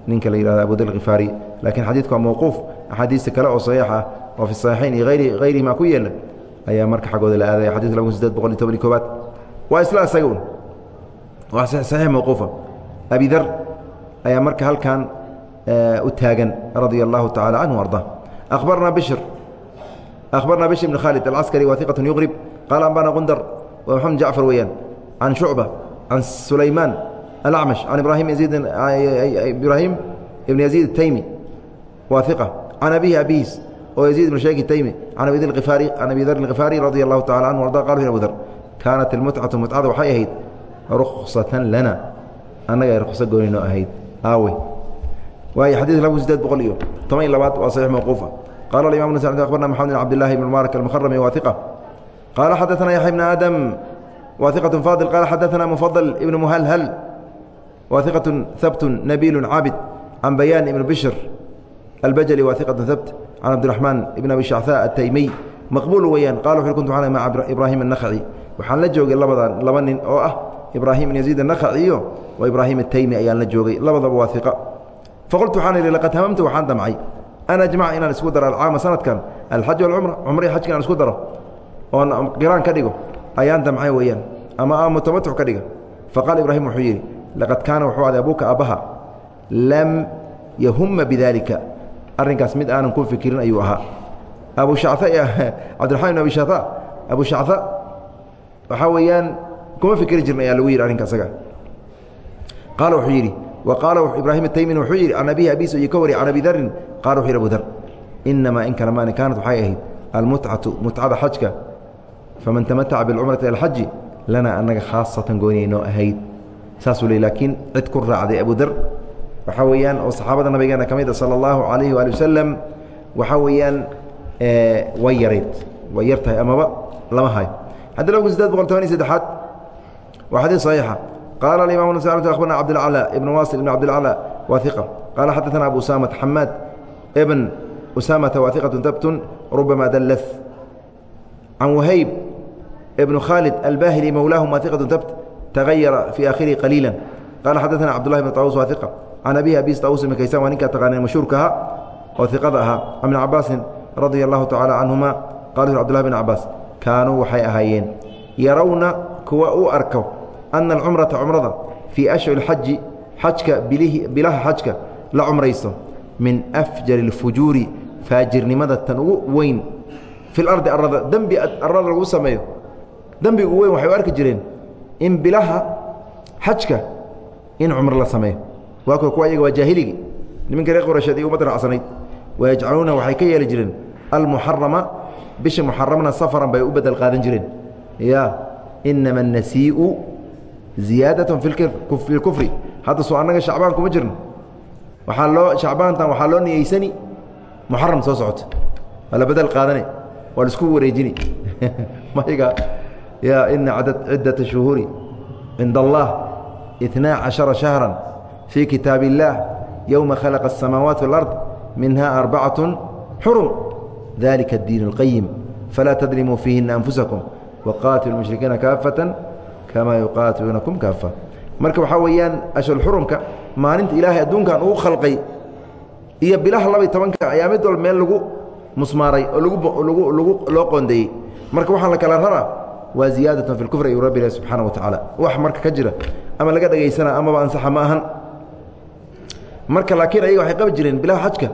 ninka la yihahdo abu dar khifaari lakiin xadiidku waa mawquuf axaadiista kale oo saxiix ah oo fi saxiixayn iyo ayri hayrihimaa ku yeela ayaa marka xaggooda la aadaya xadidka laba kun sideed boqol iyo toban iyo koobaad waa isla isaga un waa saxiix mawquufa. Abi dar ayaa marka halkan u taagan radia allahu tacala canhu arda. Akhbarna bishr. Akhbarna bishr ibn khaalid alcaskari wa iqat yuqrib qaala ambana qundar wa maxamed jacfar weeyaan. Can shucba can sulaymaan alacmash can ibrahim yaziid ibraahim ibn yaziid ataymi waa iqa can abihi abihiis oo yaziid ibn sheek taymi can abi ifaari can abi dar اlkhifaari radia allahu tacala canhu arda qal abu dar kaanat ilmutcatu mutcada waxay ahayd ruksatan lana annaga ay rukso goonino ahayd aawe waayo xadid laba kun sideed boqol iyo toban iyo labaad waa saxiix mawquufa qala aimam ن abarna mxamed bn abd lahi bn mubaarak almkrmi wa iqa qaala xadaثna yaxya bn aadam wa iqaة faadil qala xadaثna mufadل ibn muhalhal wa iqaة habt nabiil caabid can bayaan ibn bishr albajli wa iqaة habt can cabdiraxmaan ibn abi shacثa ataymiy maqbuul weeyaan qala wuxu kuntu xana maca ibraahim الnakhaci waxaan la joogay labadan laba nin oo ah ibraahim ibn yaziid الnakhaci iyo wa ibraahim ataymi ayaan la joogay labadaba waa iqa faqultu waxaan idhi laqad hamamtu waxaan damcay an ajmaca inaan isku daro alcaama sanadkan alxaj walcumra cumra iyo xajka inaan isku daro oon qiraan ka dhigo ayaan damcay weeyaan ama aan mutamatuc ka dhiga faqaala ibraahim wuxuu yidhi laqad kaana wuxuu aday abuuka aabbaha lam yahuma bidaalika arrinkaas mid aanan ku fikirin ayuu ahaa abu cabdiramaan bin abi shaca abu shacda waxaa weeyaan kuma fikri jirna ayaa lagu yidhi arrinka isaga qaala wuxuu yidhi wa qaala ibraahim taymin wuxuu yidhi can abihi abiiso iyo ka wariy can abi darin qaala wuxu yidhi abu dar inamaa in kalamaani kaanat waxay ahayd almutcatu mutcada xajka faman tamataca bilcumrati alxaji lana annaga khaasatan gooniyaynoo ahayd saasuu le laakiin cid ku raacday abu dar waxaa weeyaan oo saxaabada nabigeena ka mid a salى اllahu عalayhi waali wasalam waxaa weeyaan way yarayd way yar tahay amaba lama hayo xaddi laba kun sideed boqol toban iyo saddexaad waa xadiid صaxiixa qال الإmام أخبرنا cبدالعلى بن واصل بن cبدالعلى wa ثقة qال xدثنا أبو سامة حماad بن أسامة wa ثقة tبت ربما dلث عن وhayب بن khالد الباhلي مولاهم wa ثقة tبت tagayara fii akhirihi qaliila qaala xaddaana cabdullahi bn taus waa iqa can abihi abis taus mikaysan waa ninkaa taqaanee mashhuurka ahaa oo iqada ahaa can bni cabaasin radia allahu tacala canhuma qala cbdullahi bn cabaas kaanuu waxay ahaayeen yarawna kuwa u arko ana alcumrata cumrada fii ashhuri xaji xajka bilaha xajka la cumrayso min afjar اlfujuuri faajirnimada tan ugu weyn fi lardi arada dembi arada lagu sameeyo dembi ugu weyn waxay u arki jireen in bilaha xajka in cumro la sameeyo. Waa kuwa kuwa waa jaahiligi. Nimanka reer qorasheed iyo ummadda wayajcaluuna waxay ka yeeli jireen almuxarama bisha muxaramna safaran bay u bedel qaadan jireen. Ya inama anasii'u ziyaadaة fi اlkufri hadda soo annaga shacbaan kuma jirno. Waxaa loo shacbaantan waxaa loo niyeysani muxaram soo socota. Waa la bedel qaadane waa la isku wareejini. <laughs> Maga ina ciddaة الشhuhuuri cinda اllah اثنaa caشhaرa شhahرا fii kitaab الlah yowma khalaqa الsamaawaat والأrض minha arbacaة xurum dalika الdiin الqayim falaa tadlimuu fiihina أnfusaكم waqaatilu الmuشhrikiina kaafaة kama yuqaatiluunakum kaafa marka waxaa weeyaan ashurxurumka maalinta ilaahay adduunkan uu khalqay iyo bilaha laba iyo tobanka ayaa mid walba meel lagu musmaaray oo lagu lagu loo qoondeeyey marka waxaan la kala raraa waa ziyaadatun fi lkufri ayuu rabbi ilahi subxaana wa tacaala wax marka ka jira ama laga dhegaysana amaba ansaxa ma ahan. Marka laakiin ayaga waxay qabi jireen bilaha xajka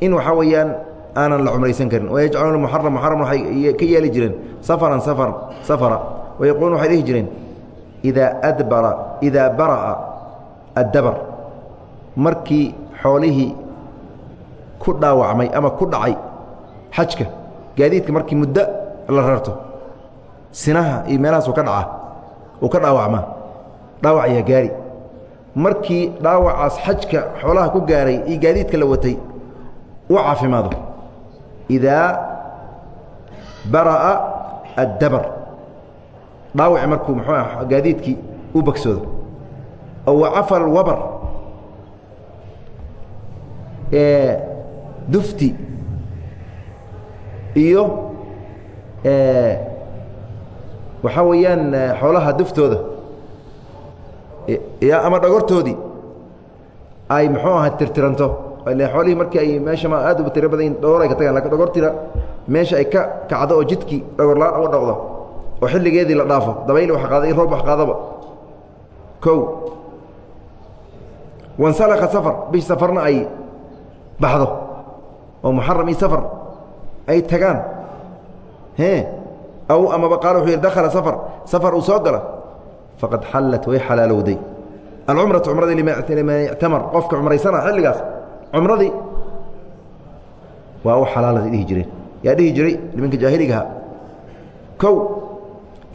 in waxaa weeyaan aanan la cumraysan karin. Wayajcaluuna muxaram muxaram waxay ka yeeli jireen. Safaran safar safara. Wayaquuluun waxay dhihi jireen idaa adbara idaa bara'a addabar. Markii xoolihii ku dhaawacmay ama ku dhacay xajka gaadiidka markii muddo la rarto sinaha iyo meelahaasuu ka dhaca uu ka dhaawacmaa dhaawac ayaa gaari. Markii dhaawacaas xajka xoolaha ku gaaray iyo gaadiidka la watay uu caafimaado. Idaa bara'a addabar. Dhaawaci markuu muxuu ah gaadiidkii u bogsoodo oo wacafa alwabar. Dufti. Iyo waxaa weeyaan xoolaha duftooda ama dhagortoodii ay muxuu aha tirtiranto. Ile xoolihii markii ay meesha ma aad uba tiro badan dhogor ay ka tagaan laakiin dhogortira meesha ay ka kacdo oo jidkii dhogorlaan uga dhoqdo oo xilligeedii la dhaafo. Dabayl wax qaada in roob wax qaadaba. Kow wansalaka safar bish safarna ay baxdo oo muxaram iyo safar ay tagaan. E aw amaba qaal wuxuu yidhi dakhala safar safar uu soo gala faqad xallat way xalaalowday alcumratu cumradii liman ictamar qofka cumraysana xilligaas cumradii waa u xalaaladay dhihi jireen yaa dhihi jiray nimanka jaahiligaha kow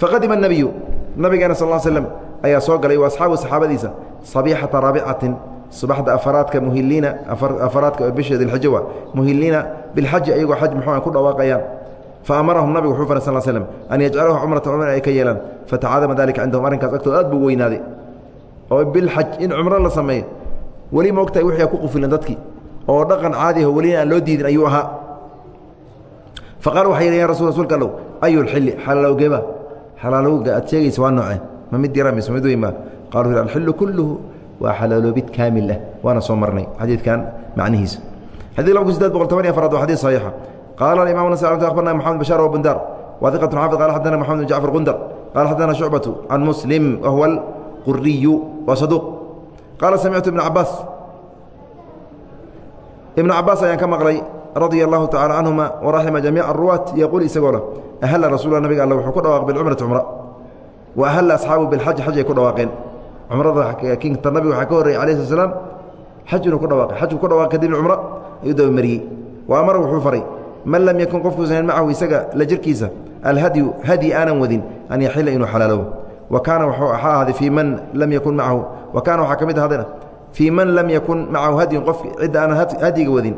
faqadima الnabiyu nabigeena sal ا slm ayaa soo galay wa asxaabu saxaabadiisa sabixata raabicatin subaxda afaraadka muhiliina afaraadka bisha dilxajo waa muhiliina bilxaji ayagoo xaj muxuu ku dhawaaqayaan faamarahum nabigu wuxuu faray sal slm an yajcaluuha cumrata cumra ay ka yeelaan fatacadama dalika cindahum arrinkaas agtooda aad buu weynaaday oo bilxaj in cumro la sameeyo weli ma ogtahay wixii ku qufilan dadkii oo dhaqan caadiho welina aan loo diidin ayuu ahaa faqaalu waxay yidhi ya rasul rasuulka allow ayu lxilli xalaalowgeeba xalaalowga aad sheegaysa waa noocee ma mid yara mise mid weyn qaluu yidhi alxillu kulluhu waa xalaaloobid kaamil ah waana soo marnay xadiidkan macnihiisa xadid laba kun sideed boqol toban iyo afaraad waa xadiid saxiixa qaala alimamu nas akhbarna maxamed bashaar wa diqatu xaafid qala xadana maxamed bin jacfar gundar qala xadana shucbatu can muslim wa huwa alquriyu wa saduuq qaala samictu ibna cabaas ibna cabaas ayaan ka maqlay radia allahu tacala canhuma waraxima jamiica aruwaat yaquul isagoo leh ahalla rasuula nabiga alle wuxuu ku dhawaaq bilcumrati cumra wa ahalla asxaabu bilxaji xaj ay ku dhawaaqeen cumrada kinta nabiga waxaa ka horreeyey alayh slat slam xaj inuu ku dhawaaqay xajku ku dhawaaq kadibna cumro ayuu dabamariyey wa amara wuxuu faray man lam yakun qofkuusan macahu isaga la jirkiisa alhadyu hadyi aanan wadin an yaxila inuu xalaalobo. Wa kaana wuxuu ahaa ahaaday fii man lam yakun macahu. Wa kaana waxaa ka mid ahaadayna fii man lam yakun macahu hadyun qof cidda aanan hadyiga wadin.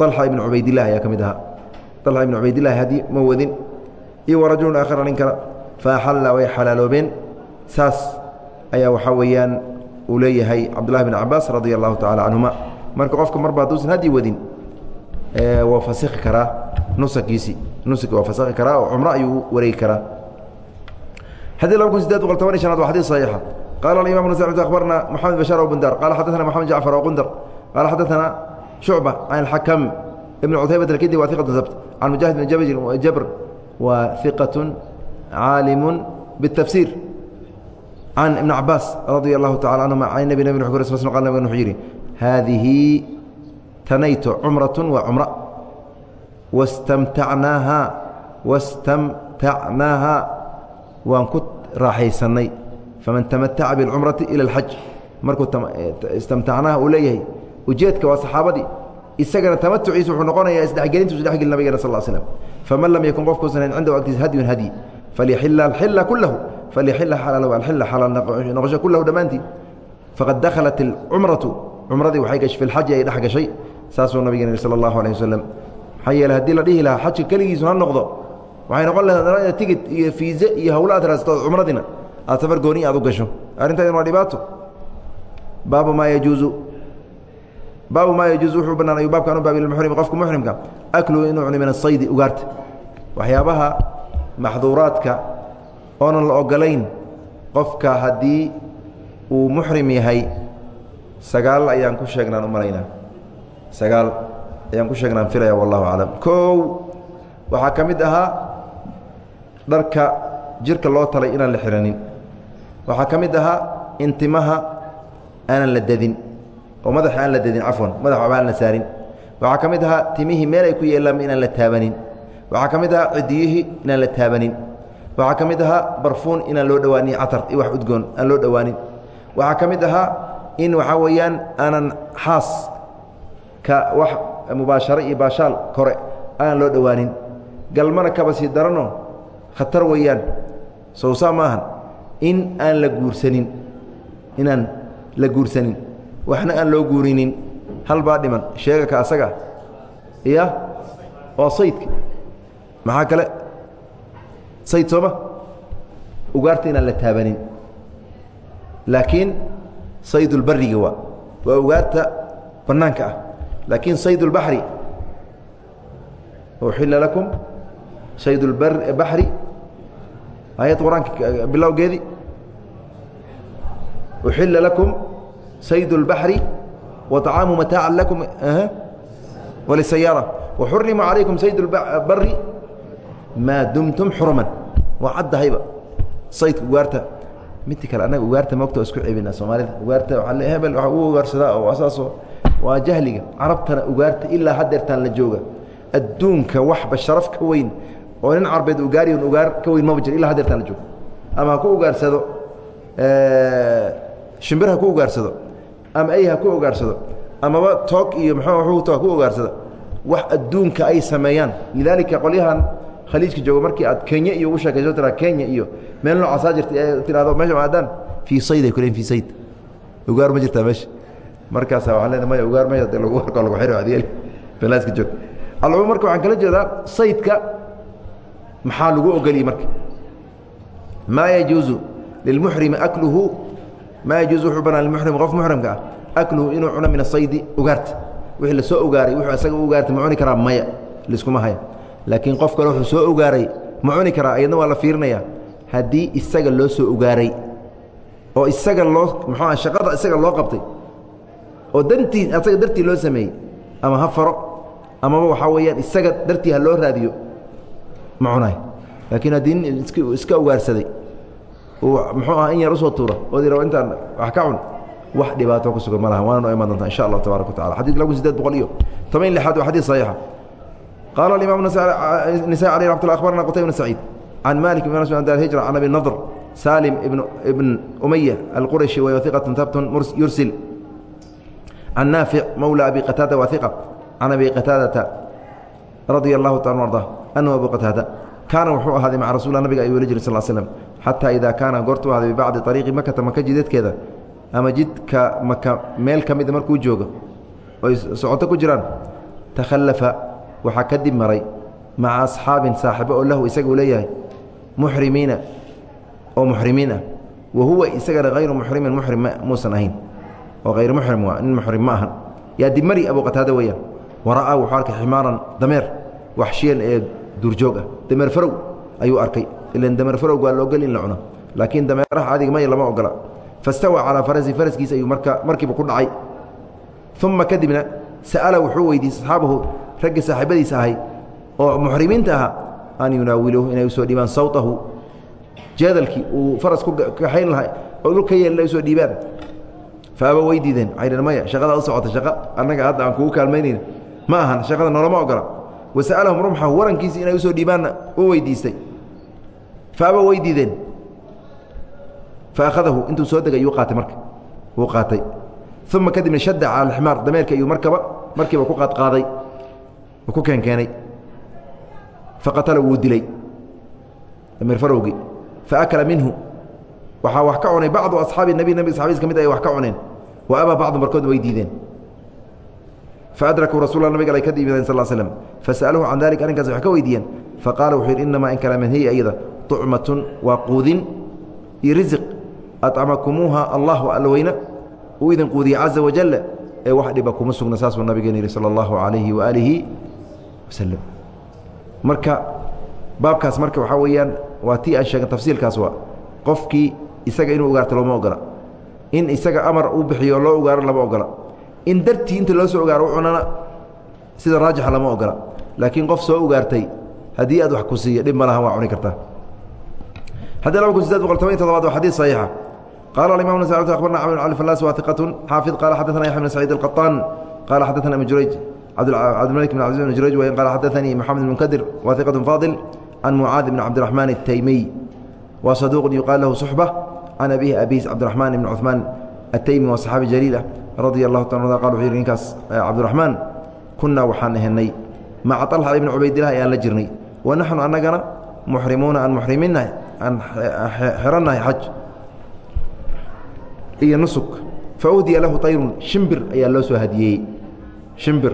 طalxa ibnu cubaydilah ayaa ka mid ahaa. طalxa ibnu cubaydilah hadyi ma wadin. Iyo wa rajulun aakhara nin kale faaxalla way xalaaloobeen. Saas ayaa waxaa weeyaan uu leeyahay cabdullahi bn cabaas radi allahu tacala canhuma marka qofka waa fasikhi karaa nusakiisi nuski waa faskhi karaa oo cumro ayuu wareegi karaa xadيث laba kun sideed boqol toban iyo شhanaad wa xadيث صaحيixa qala الimam akhbarna mحamed bashاr وbundar qala xadaثna mحamed jacفar وqundar qala xadaثna شعبة عن الحكم بن عتيبة الكدي waa ثقة ثبت عن مجاهد بن جبر waa ثقة عاalم بالتفسير عن بن عباس رضي الله تعالى عنهma عن نبي نب ق صل ق nبg وxuu yihi هذiهi tanaytu cمرaة waa cمرة واsتمتعنaaha واsتمتعنaaha waan ku raaxaysanay faman تمتaca بالcمرaةi إلى الحج markuu اsتمتعنaaha uu leeyahay ujeedka waa saxaabadii isagana tamatuciisa wuxuu noqonayaa isdhexgelintu isdhexgeli nabigeena sal slam faman lam yakun qofkuusan hayn cindahu agtiisa hadyun hadyi falyaxila alxila kulahu falyaxila xalaalow alxila xalaal noqosho kulahu dhammaantii faqad dakhalat alcumratu cumradii waxay gashay fi lxaji ay dhex gashay saasuu nabigeena yihi sala allahu alayh wasalam maxaa yeele haddii la dhihi lahaa xajka keligiisu ha noqdo waxay noqon lahayd tigid iyo fiize iyo hawlo aad raasato cumradina aad safar gooni aad u gasho. Arrintaydin waa dhibaato. Baabu maa yajuuzu baabu maa yajuuز wuxuu banaanayu baabkan u baabi lmuxrim qofka muxrimka akluhu inuu cuni min asaydi ugaarta. Waxyaabaha maxduuraadka oonan la ogolayn qofka haddii uu muxrim yahay sagaal ayaan ku sheegnaan u malaynaa sagaal ayaan ku sheegnaan filaya wallahu aclam. Kow waxaa ka mid ahaa dharka jirka loo talay inaan la xiranin waxaa ka mid ahaa intimaha aanan la dadin oo madaxa aan la dadin cafwan madax waba aan la saarin. Waxaa ka mid ahaa timihii meel ay ku yeellaanba inaan la taabanin. Waxaa ka mid ahaa cidiyihii inaan la taabanin. Waxaa ka mid ahaa barfuun inaan loo dhowaanin catar iyo wax udgoon aan loo dhowaanin waxaa ka mid ahaa in waxaa weeyaan aanan xaas ka wax mubaasharo iyo baashaal kore aan loo dhowaanin galmana kaba sii darano? Khatar weeyaan. Sowsaa maahan in aan la guursanin. Inaan la guursanin. Waxna aan loo guurinin. Hal baa dhiman. Sheega ka asaga. Iya? Oo saydka maxaa kale? Sayd sooma ugaarta inaan la taabanin. Laakiin saydulbariga waa. Waa ugaarta bannaanka ah laakiin saydulbaxri uxila lakum saydulbaxri ayad qur-aanka bilowgeedii uxila lakum sayd اlbaxri waطacaamu mataaca lakum walisayaara waxurima calaykum sayd اbari maa dumtum xuruman waa caddahayba saydka ugaarta midti kale annaga ugaarta mogta isku cebina soomaalida ugaarta waa hebel waa u ugaarsadaa oo asaasoo waa jahliga carabtana ugaarta ilaa hadeertaan la jooga. Adduunka waxba sharaf ka weyn oo nin carbeed ugaariyon ugaar ka weyn maba jir illa hadeertaan la joogo ama ha ku ugaarsado shimbir ha ku ugaarsado ama ay ha ku ugaarsado amaba toog iyo mxuu to ku ugaarsado wax adduunka ay sameeyaan. Lidaalika qolyahan khaliijka jooga markii aad kenya iyo ugu sheekayso tiraa kenya iyo meel noocaasaa jirta ee tirahdo meesha maadaan fii sayd ay kuleeyiin fii sayd. Ugaar ma jirtaa meesha markaasa waxaan leena maya ugaar maya de lagu arko lagu xiro adyeel balaaska joog. Alcumuum marka waxaan kala jeedaa saydka maxaa lagu ogoliyey marka? Maa yajuuzu lilmuxrimi akluhu maa yajuuzu wuxuu banaan limuxrimi qof muxrimka ah akluhu inuu cuno min asaydi ugaarta. Wixii la soo ogaaray wuxuu isaga u ugaartay ma cuni karaa maya liskuma haya. Laakiin qof kale wuxuu soo ogaaray ma cuni karaa ayadna waa la fiirinaya haddii isaga loo soo ogaaray oo isaga loo muxuu ah shaqada isaga loo qabtay oo dantii asaga dartii loo sameeyey ama ha faro amaba waxaa weeyaan isaga dartii ha loo raadiyo ma cunaay laakiin haddii nin iska ugaarsaday uu muxuu aha in yar u soo tuura ood yara intaan wax ka cun wax dhibaato ku sugan ma laha waana noo imaan doontaa insha allahu tabarak wa tacala xadidka lagu sideed boqol iyo toban lixaad waa xadid saxiixa. Qaala alimam nisai alيh ramat lla akhbarana qutayb bn saciid can malik bn anas dar hijra can abi nadr salim ibn ibn umaya alqurashi wa iqatun habtun yursil naafic mawla abi qataada wa iqa can abi qataadata radia allahu taala arda anhu abu qataada kaana wuxuu ahaaday maca rasul nabiga ayuu la jiri sal slm xataa idaa kaana goortuu ahaaday bibacdi ariiqi makata maka jidadkeeda ama jidka maka meel ka mida markuu joogo oy socoto ku jiraan takhallafa waxaa kadib maray maca asxaabin saaxibo oo lahu isaga uu leeyahay muxrimiina oo muxrimiin ah wa huwa isagana hayru muxrimin muxrim muusan ahayn oo hayru muxrim waa nin muxrim ma ahan yaa dibmari abu qataada weeyaan. Wara'aa wuxuu arkay ximaaran dameer waxshiyan ee duurjoog ah. Dameer farow ayuu arkay. Ilan dameer farowg waa la ogol in la cuno laakiin dameeraha caadiga may lama ogola. Fastawaa calaa farasi faraskiisa ayuu marka markiiba ku dhacay. Uma kadibna sa'ala wuxuu weydiiyey asxaabahu ragga saaxiibadiisa ahay oo muxrimiinta ahaa an yunaawiluuhu inay u soo dhiibaan sawtahu. Jeedalkii uu faras ku kaxayn lahay oo dhulka yeelna u soo dhiibaan faaba way diideen. Waxay dheen maya. Shaqadaa u socota shaqa annaga hadda aan kugu kaalmaynayna ma ahan. Shaqada noolama ogola. Wa rumxahu. Warankiisii inay u soo dhiibaanna u weydiistay. Faaba way diideen. Fa akhadahu. Intuu soo degay yuu qaatay marka. Wuu qaatay. Uma kadibna shadda cala alximaar dameerka ayuu markaba markiiba ku qaadqaaday oo ku keenkeenay. Faqatala wuu dilay. Dameer farowgii faakala minhu. Waxaa wax ka cunay bacdu asxaabi nebi nebig saxabiis ka mid ay wax ka cuneen waaba bacdu barkoodna way diideen. Faadrakuu rasul nabig ay ka yimideen sal slm fasaluhu can dalik arrinkaas wax ka weydiiyeen. Faqaala wuxuu yidhi inamaa in kala min hiya iyada ucmatun waa quudin iyo risiq acmakumuuha allahu allweyne uu idin quudiye caza wajal ee wax dhiba kuma sugna saasuu nabigeena yidhi sala allahu calayhi waaalihi wasalam marka baabkaas marka waxaa weeyaan waa tii aan sheegen tafsiilkaas waa qofkii isaga inuu ugaarta looma ogola in isaga amar uu bixiyo loo ugaaro lama ogola in dartii inta loo soo ogaaro u cunana sida raajixa lama ogola laakiin qof soo ugaartay haddii aad wax ku siiyo dhib ma lahan waa cuni kartaa xadii laba kun sideed boqol toban iyo todobaad waa xadiid saxiixa qala alimam ن abarna cmr bn cali waa iqaة xaafid qala xadaثna yaxya bn saciid الqaطaan qala xadaثna ibn jurayj cabdilmalik bn cabdi bn jurayj w qala xadaثanii moxamed bn munkadir wa iqaة faadil can mucaadi bn cabdiraxmaan الtaymiy wa saduuq yuqaal lahu suxbة can abihi abis cabdiraxmaan ibn cuثmaan الtaymi waa صaxaabi jaliil ah radia اlahu ta qal wuxuu yihi ninkaas cabdiraxmaan kunnaa waxaan ahenay maca طalxa ibni cubaydilah ayaan la jirnay wa naxnu annagana muxrimuuna aan muxriminnahay aan xerannahay xaj iyo nusuk fa uhdiya lahu tayrun shimbir ayaa loo soo hadiyeeyey shimbir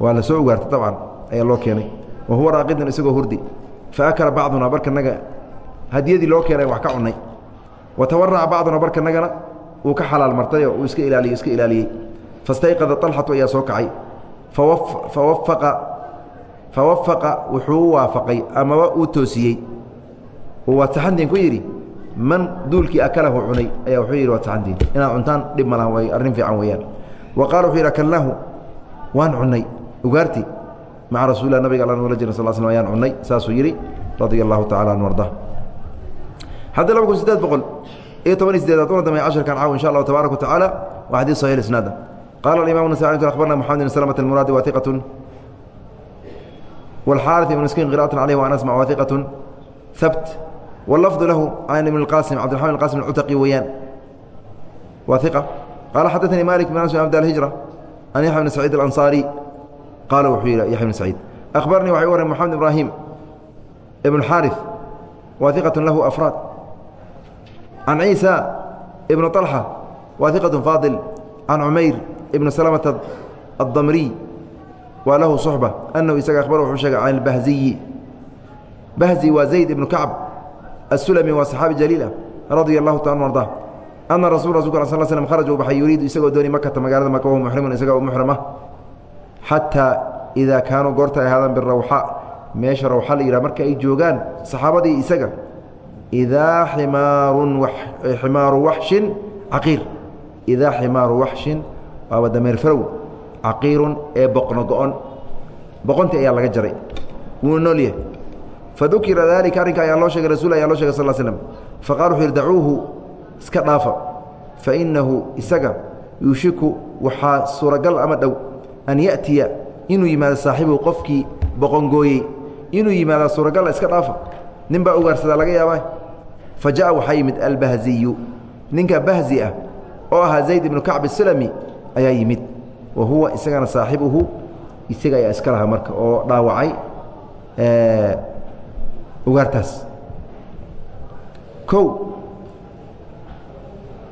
waa la soo ugaartay dabcan ayaa loo keenay wa huwa raaqidun isagoo hurdi fa akala bacdunaa barkanaga hadiyadii loo keenay wax ka cunnay wa tawaraca bacdunaa barkanagana uu ka xalaal martayoo uu iska ilaaliyo iska ilaaliyey fastayqada طalxatu ayaa soo kacay fawafaqa wuxuu waafaqay amaba uu toosiyey oo ku yidhi man duulkii akalahu cunay ayaa wuxuu yidhi waad inaad cuntaan dhib ma lahan way arrin fiican weeyaan wa qaala wuxuu yidhi akalnaahu waan cunnay ugaarti maca rasuulilah nabiga alla nula jira sal slm ayaan cunnay saasuu yidhi radia allahu tacala an arda hadda laba kun sideed boqol iyo toban iyo sideedaad una dambeya casharkan caaw insha allahu tabaaraka wa tacaala waa xadiis sahih isnaada qala alimam nasai akhbarna moxamed bn slmة اlmuraadi waثiqaة wاlxaariث ibn miskiin qira'aة عalيh وan asmع waثiqaة habt wاlafظ lahu can ibn اqasim cabdiرaحman اqasim اcutaqi weeyaan wa iqa qaala xadaثanii malik bn anas bn abd اhijra an yaxya bn saciid اlanصaarي qaala wuxuu yidhi yaxya bn saciid akhbarnii waxay u warran moxamed ibrahim ibn xaariث waثiqaة lahu afraad can ciisa ibn طalxa waثiqaة faadil can cumayr ibn slmة الdmriy waa lahu صuxbة أnahu isaga akhbar wuxuu sheegay can اbahziyi bahzi waa zayd ibnu kacb الsulmi waa صaxaabi jaliila radia الlahu taala arda ana rasul rasulka al sl slm kharaj u baxay yuriidu isagoo dooni makata magaalada maka wahu muxrimun isaga muxrima xataa idaa kaanuu goorta ay ahaadaan birawxa meesha rawxa la yidhah marka ay joogaan saxaabadii isaga idaa ximaaru ximaaru waxshin caqiir idaa ximaaru waxshin waaba dameer farow. caqiirun ee boqno go-on. Boqontii ayaa laga jaray. Wuuna nool yahay. fadukira daalika arrinka ayaa loo sheegay rasul ayaa loo shegay sal slm faqala wuxu yidhi dacuuhu iska dhaafa. fainahu isaga yuushiku waxaa suuragal ama dhow an ya'tiya inuu yimaado saaxibuhu qofkii boqongooyey inuu yimaada suuragal iska dhaafa. nin baa ugaarsadaa laga yaabaa fa jaءa waxaa yimid albahziyu ninka bahzi ah oo ahaa zayd ibnu kacb isilami ayaa yimid wa huwa isagana saaxibuhu isaga ayaa iska laha marka oo dhaawacay ugaartaas o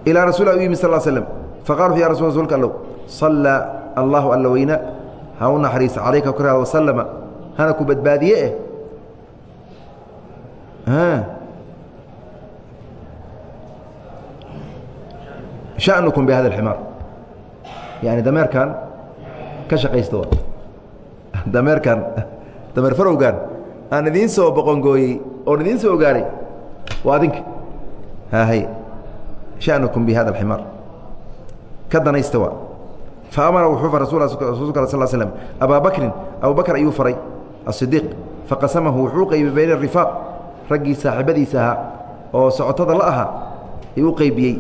ilaa rasul u yimid sal slm faqalu ya rasu rasulka allow sallaa allahu alla weyna ha u naxariisa calayka koraad wasalama hana ku badbaadiye eh sha'nukum bihada اximaar yani dameerkan ka shaqaysta wa dameerkan dameer farowgan aan idiin soo boqongooyey oon idiin soo ogaaray waa adinka hahay sha'nukum bihada اximaar ka danaysta waa fa amara wuxuu far rasulka al sl slm abaa bakrin abu bakr ayuu faray asidiiq faqasamahu wuxuu qeybiyey bayna arifaaq raggii saaxiibadiisa ahaa oo socotada la ahaa ayuu u qeybiyey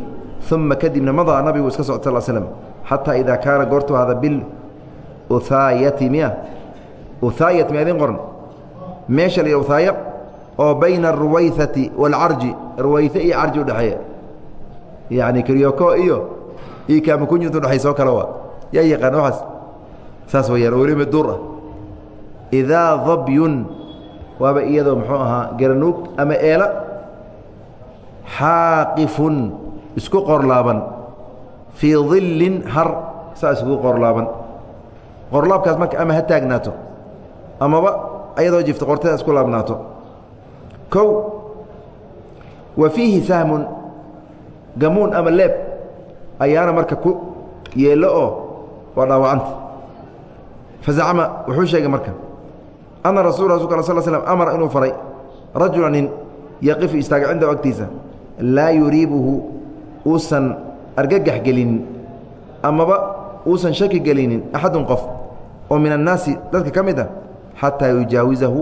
uma kadibna madaa nabigu iska socota sal slm xataa idaa kaana goortuu ahada biluhaayati miya. Uhaayat miya idin qoran. Meesha la uhaaya oo bayna aruwayhati waalcarji ruwayhe iyo carji udhexeeya yacni karyoko iyo iyo udhexaysa oo kale waa. Yaa yaqaan waxaas? Saas wayaan oo duur ah. Idaa dabyun waaba iyadoo muxuu ahaa garanuug ama eela. Xaaqifun isku qorlaaban. Fii dilin har saa iskugu qorlaaban. Qorlaabkaas marka ama ha taagnaato amaba ayadoo jifto qortada isku laabnaato. Kow wa fiihi sahmun gamuun ama leeb ayaana marka ku yeello oo waa dhaawacanta. Fazacama wuxuu sheegay marka ana rasul rasulka al sl slm amara inuu faray rajula nin yaqifu istaaga cindahu agtiisa laa yuriibuhu uusan argagax gelinin amaba uusan shaki gelinin axadun qof oo min annaasi dadka ka mid a xataa yujaawizahu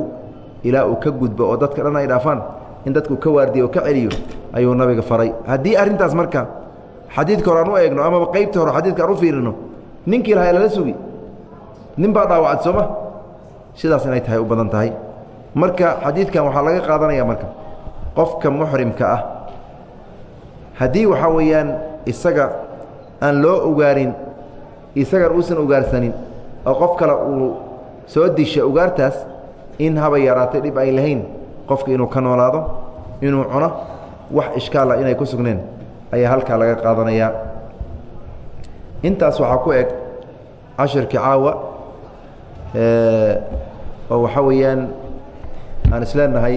ilaa uu ka gudbo oo dadka dhan ay dhaafaan. In dadku ka waardiyo oo ka celiyo ayuu nabiga faray. Haddii arrintaas marka xadiidka hore aan u eegno amaba qaybta hore xadiidka aan u fiirino ninkii lahaa lala sugi nin baa dhaawacad sooma sidaas inay tahay u badan tahay. Marka xadiidkan waxaa laga qaadanaya marka qofka muxrimka ah haddii waxaa weeyaan isaga aan loo ogaarin isagan uusan ugaarsanin oo qof kale uu soo disha ugaartaas in haba yaraatay dhib ay lahayn qofka inuu ka noolaado inuu cuno wax ishkaala inay ku sugneen ayaa halkaa laga qaadanayaa intaas waxaa ku eg cashirkii caawa oo waxaa weeyaan aan isleenahay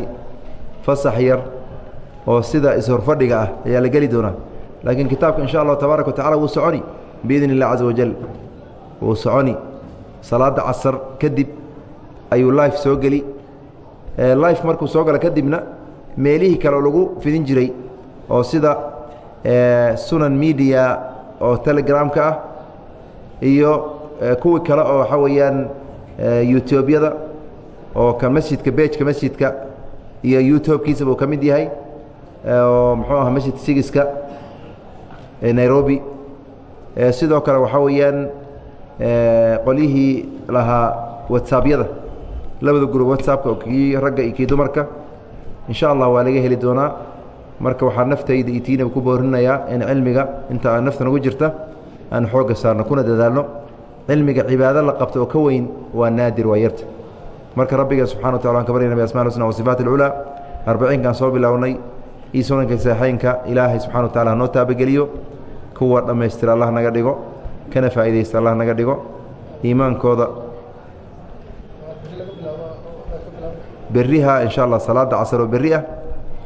fasax yar oo sida ishorfadhiga ah ayaa la geli doonaa. Laakiin kitaabka in sha allahu tabaaraka wa tacala wuu soconi biidn illah wajal wuu soconi. Salaada casar kadib ayuu life soo geli. Life markuu soo galo kadibna meelihii kale lagu fidin jiray oo sida sunan media oo telegramka ah iyo kuwii kale oo waxaa weeyaan youtubyada oo ka masjidka bejka masjidka iyo youtube-kiisa ka mid yahay oo muxuu aha masjid sigiska nairobi. Sidoo kale waxaa weeyaan qolyihii lahaa whatsappyada. Labada gurub whatsappka kii ragga iyo kii dumarka. In allah waa laga heli doonaa. Marka waxaa naftayda iyo ku boorinayaa in cilmiga inta aan nafta nagu jirta aan xoogga saarno kuna dadaalno. Cilmiga cibaado la qabto oo ka weyn waa naadir waa yarta. Marka rabbiga subxana wa tacala an ka baryana biasma husna wasifaat alculaa arbaciinkaan soo bilownay iyo sunanka saaxeynka ilaahay subxana wa tacala hanoo taabageliyo. Kuwa dhammaystira allah naga dhigo kana faa'iidaysta allah naga dhigo. Iimaankooda. Beriha in sha allah salaada casar oo berri ah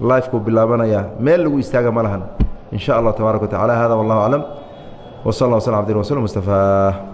lifekuu bilaabanayaa meel lagu istaaga ma lahan. In sha allah tabaaraka wa tacala hada wallahu aclam. W sal lla w sl abdi rasul mustafaa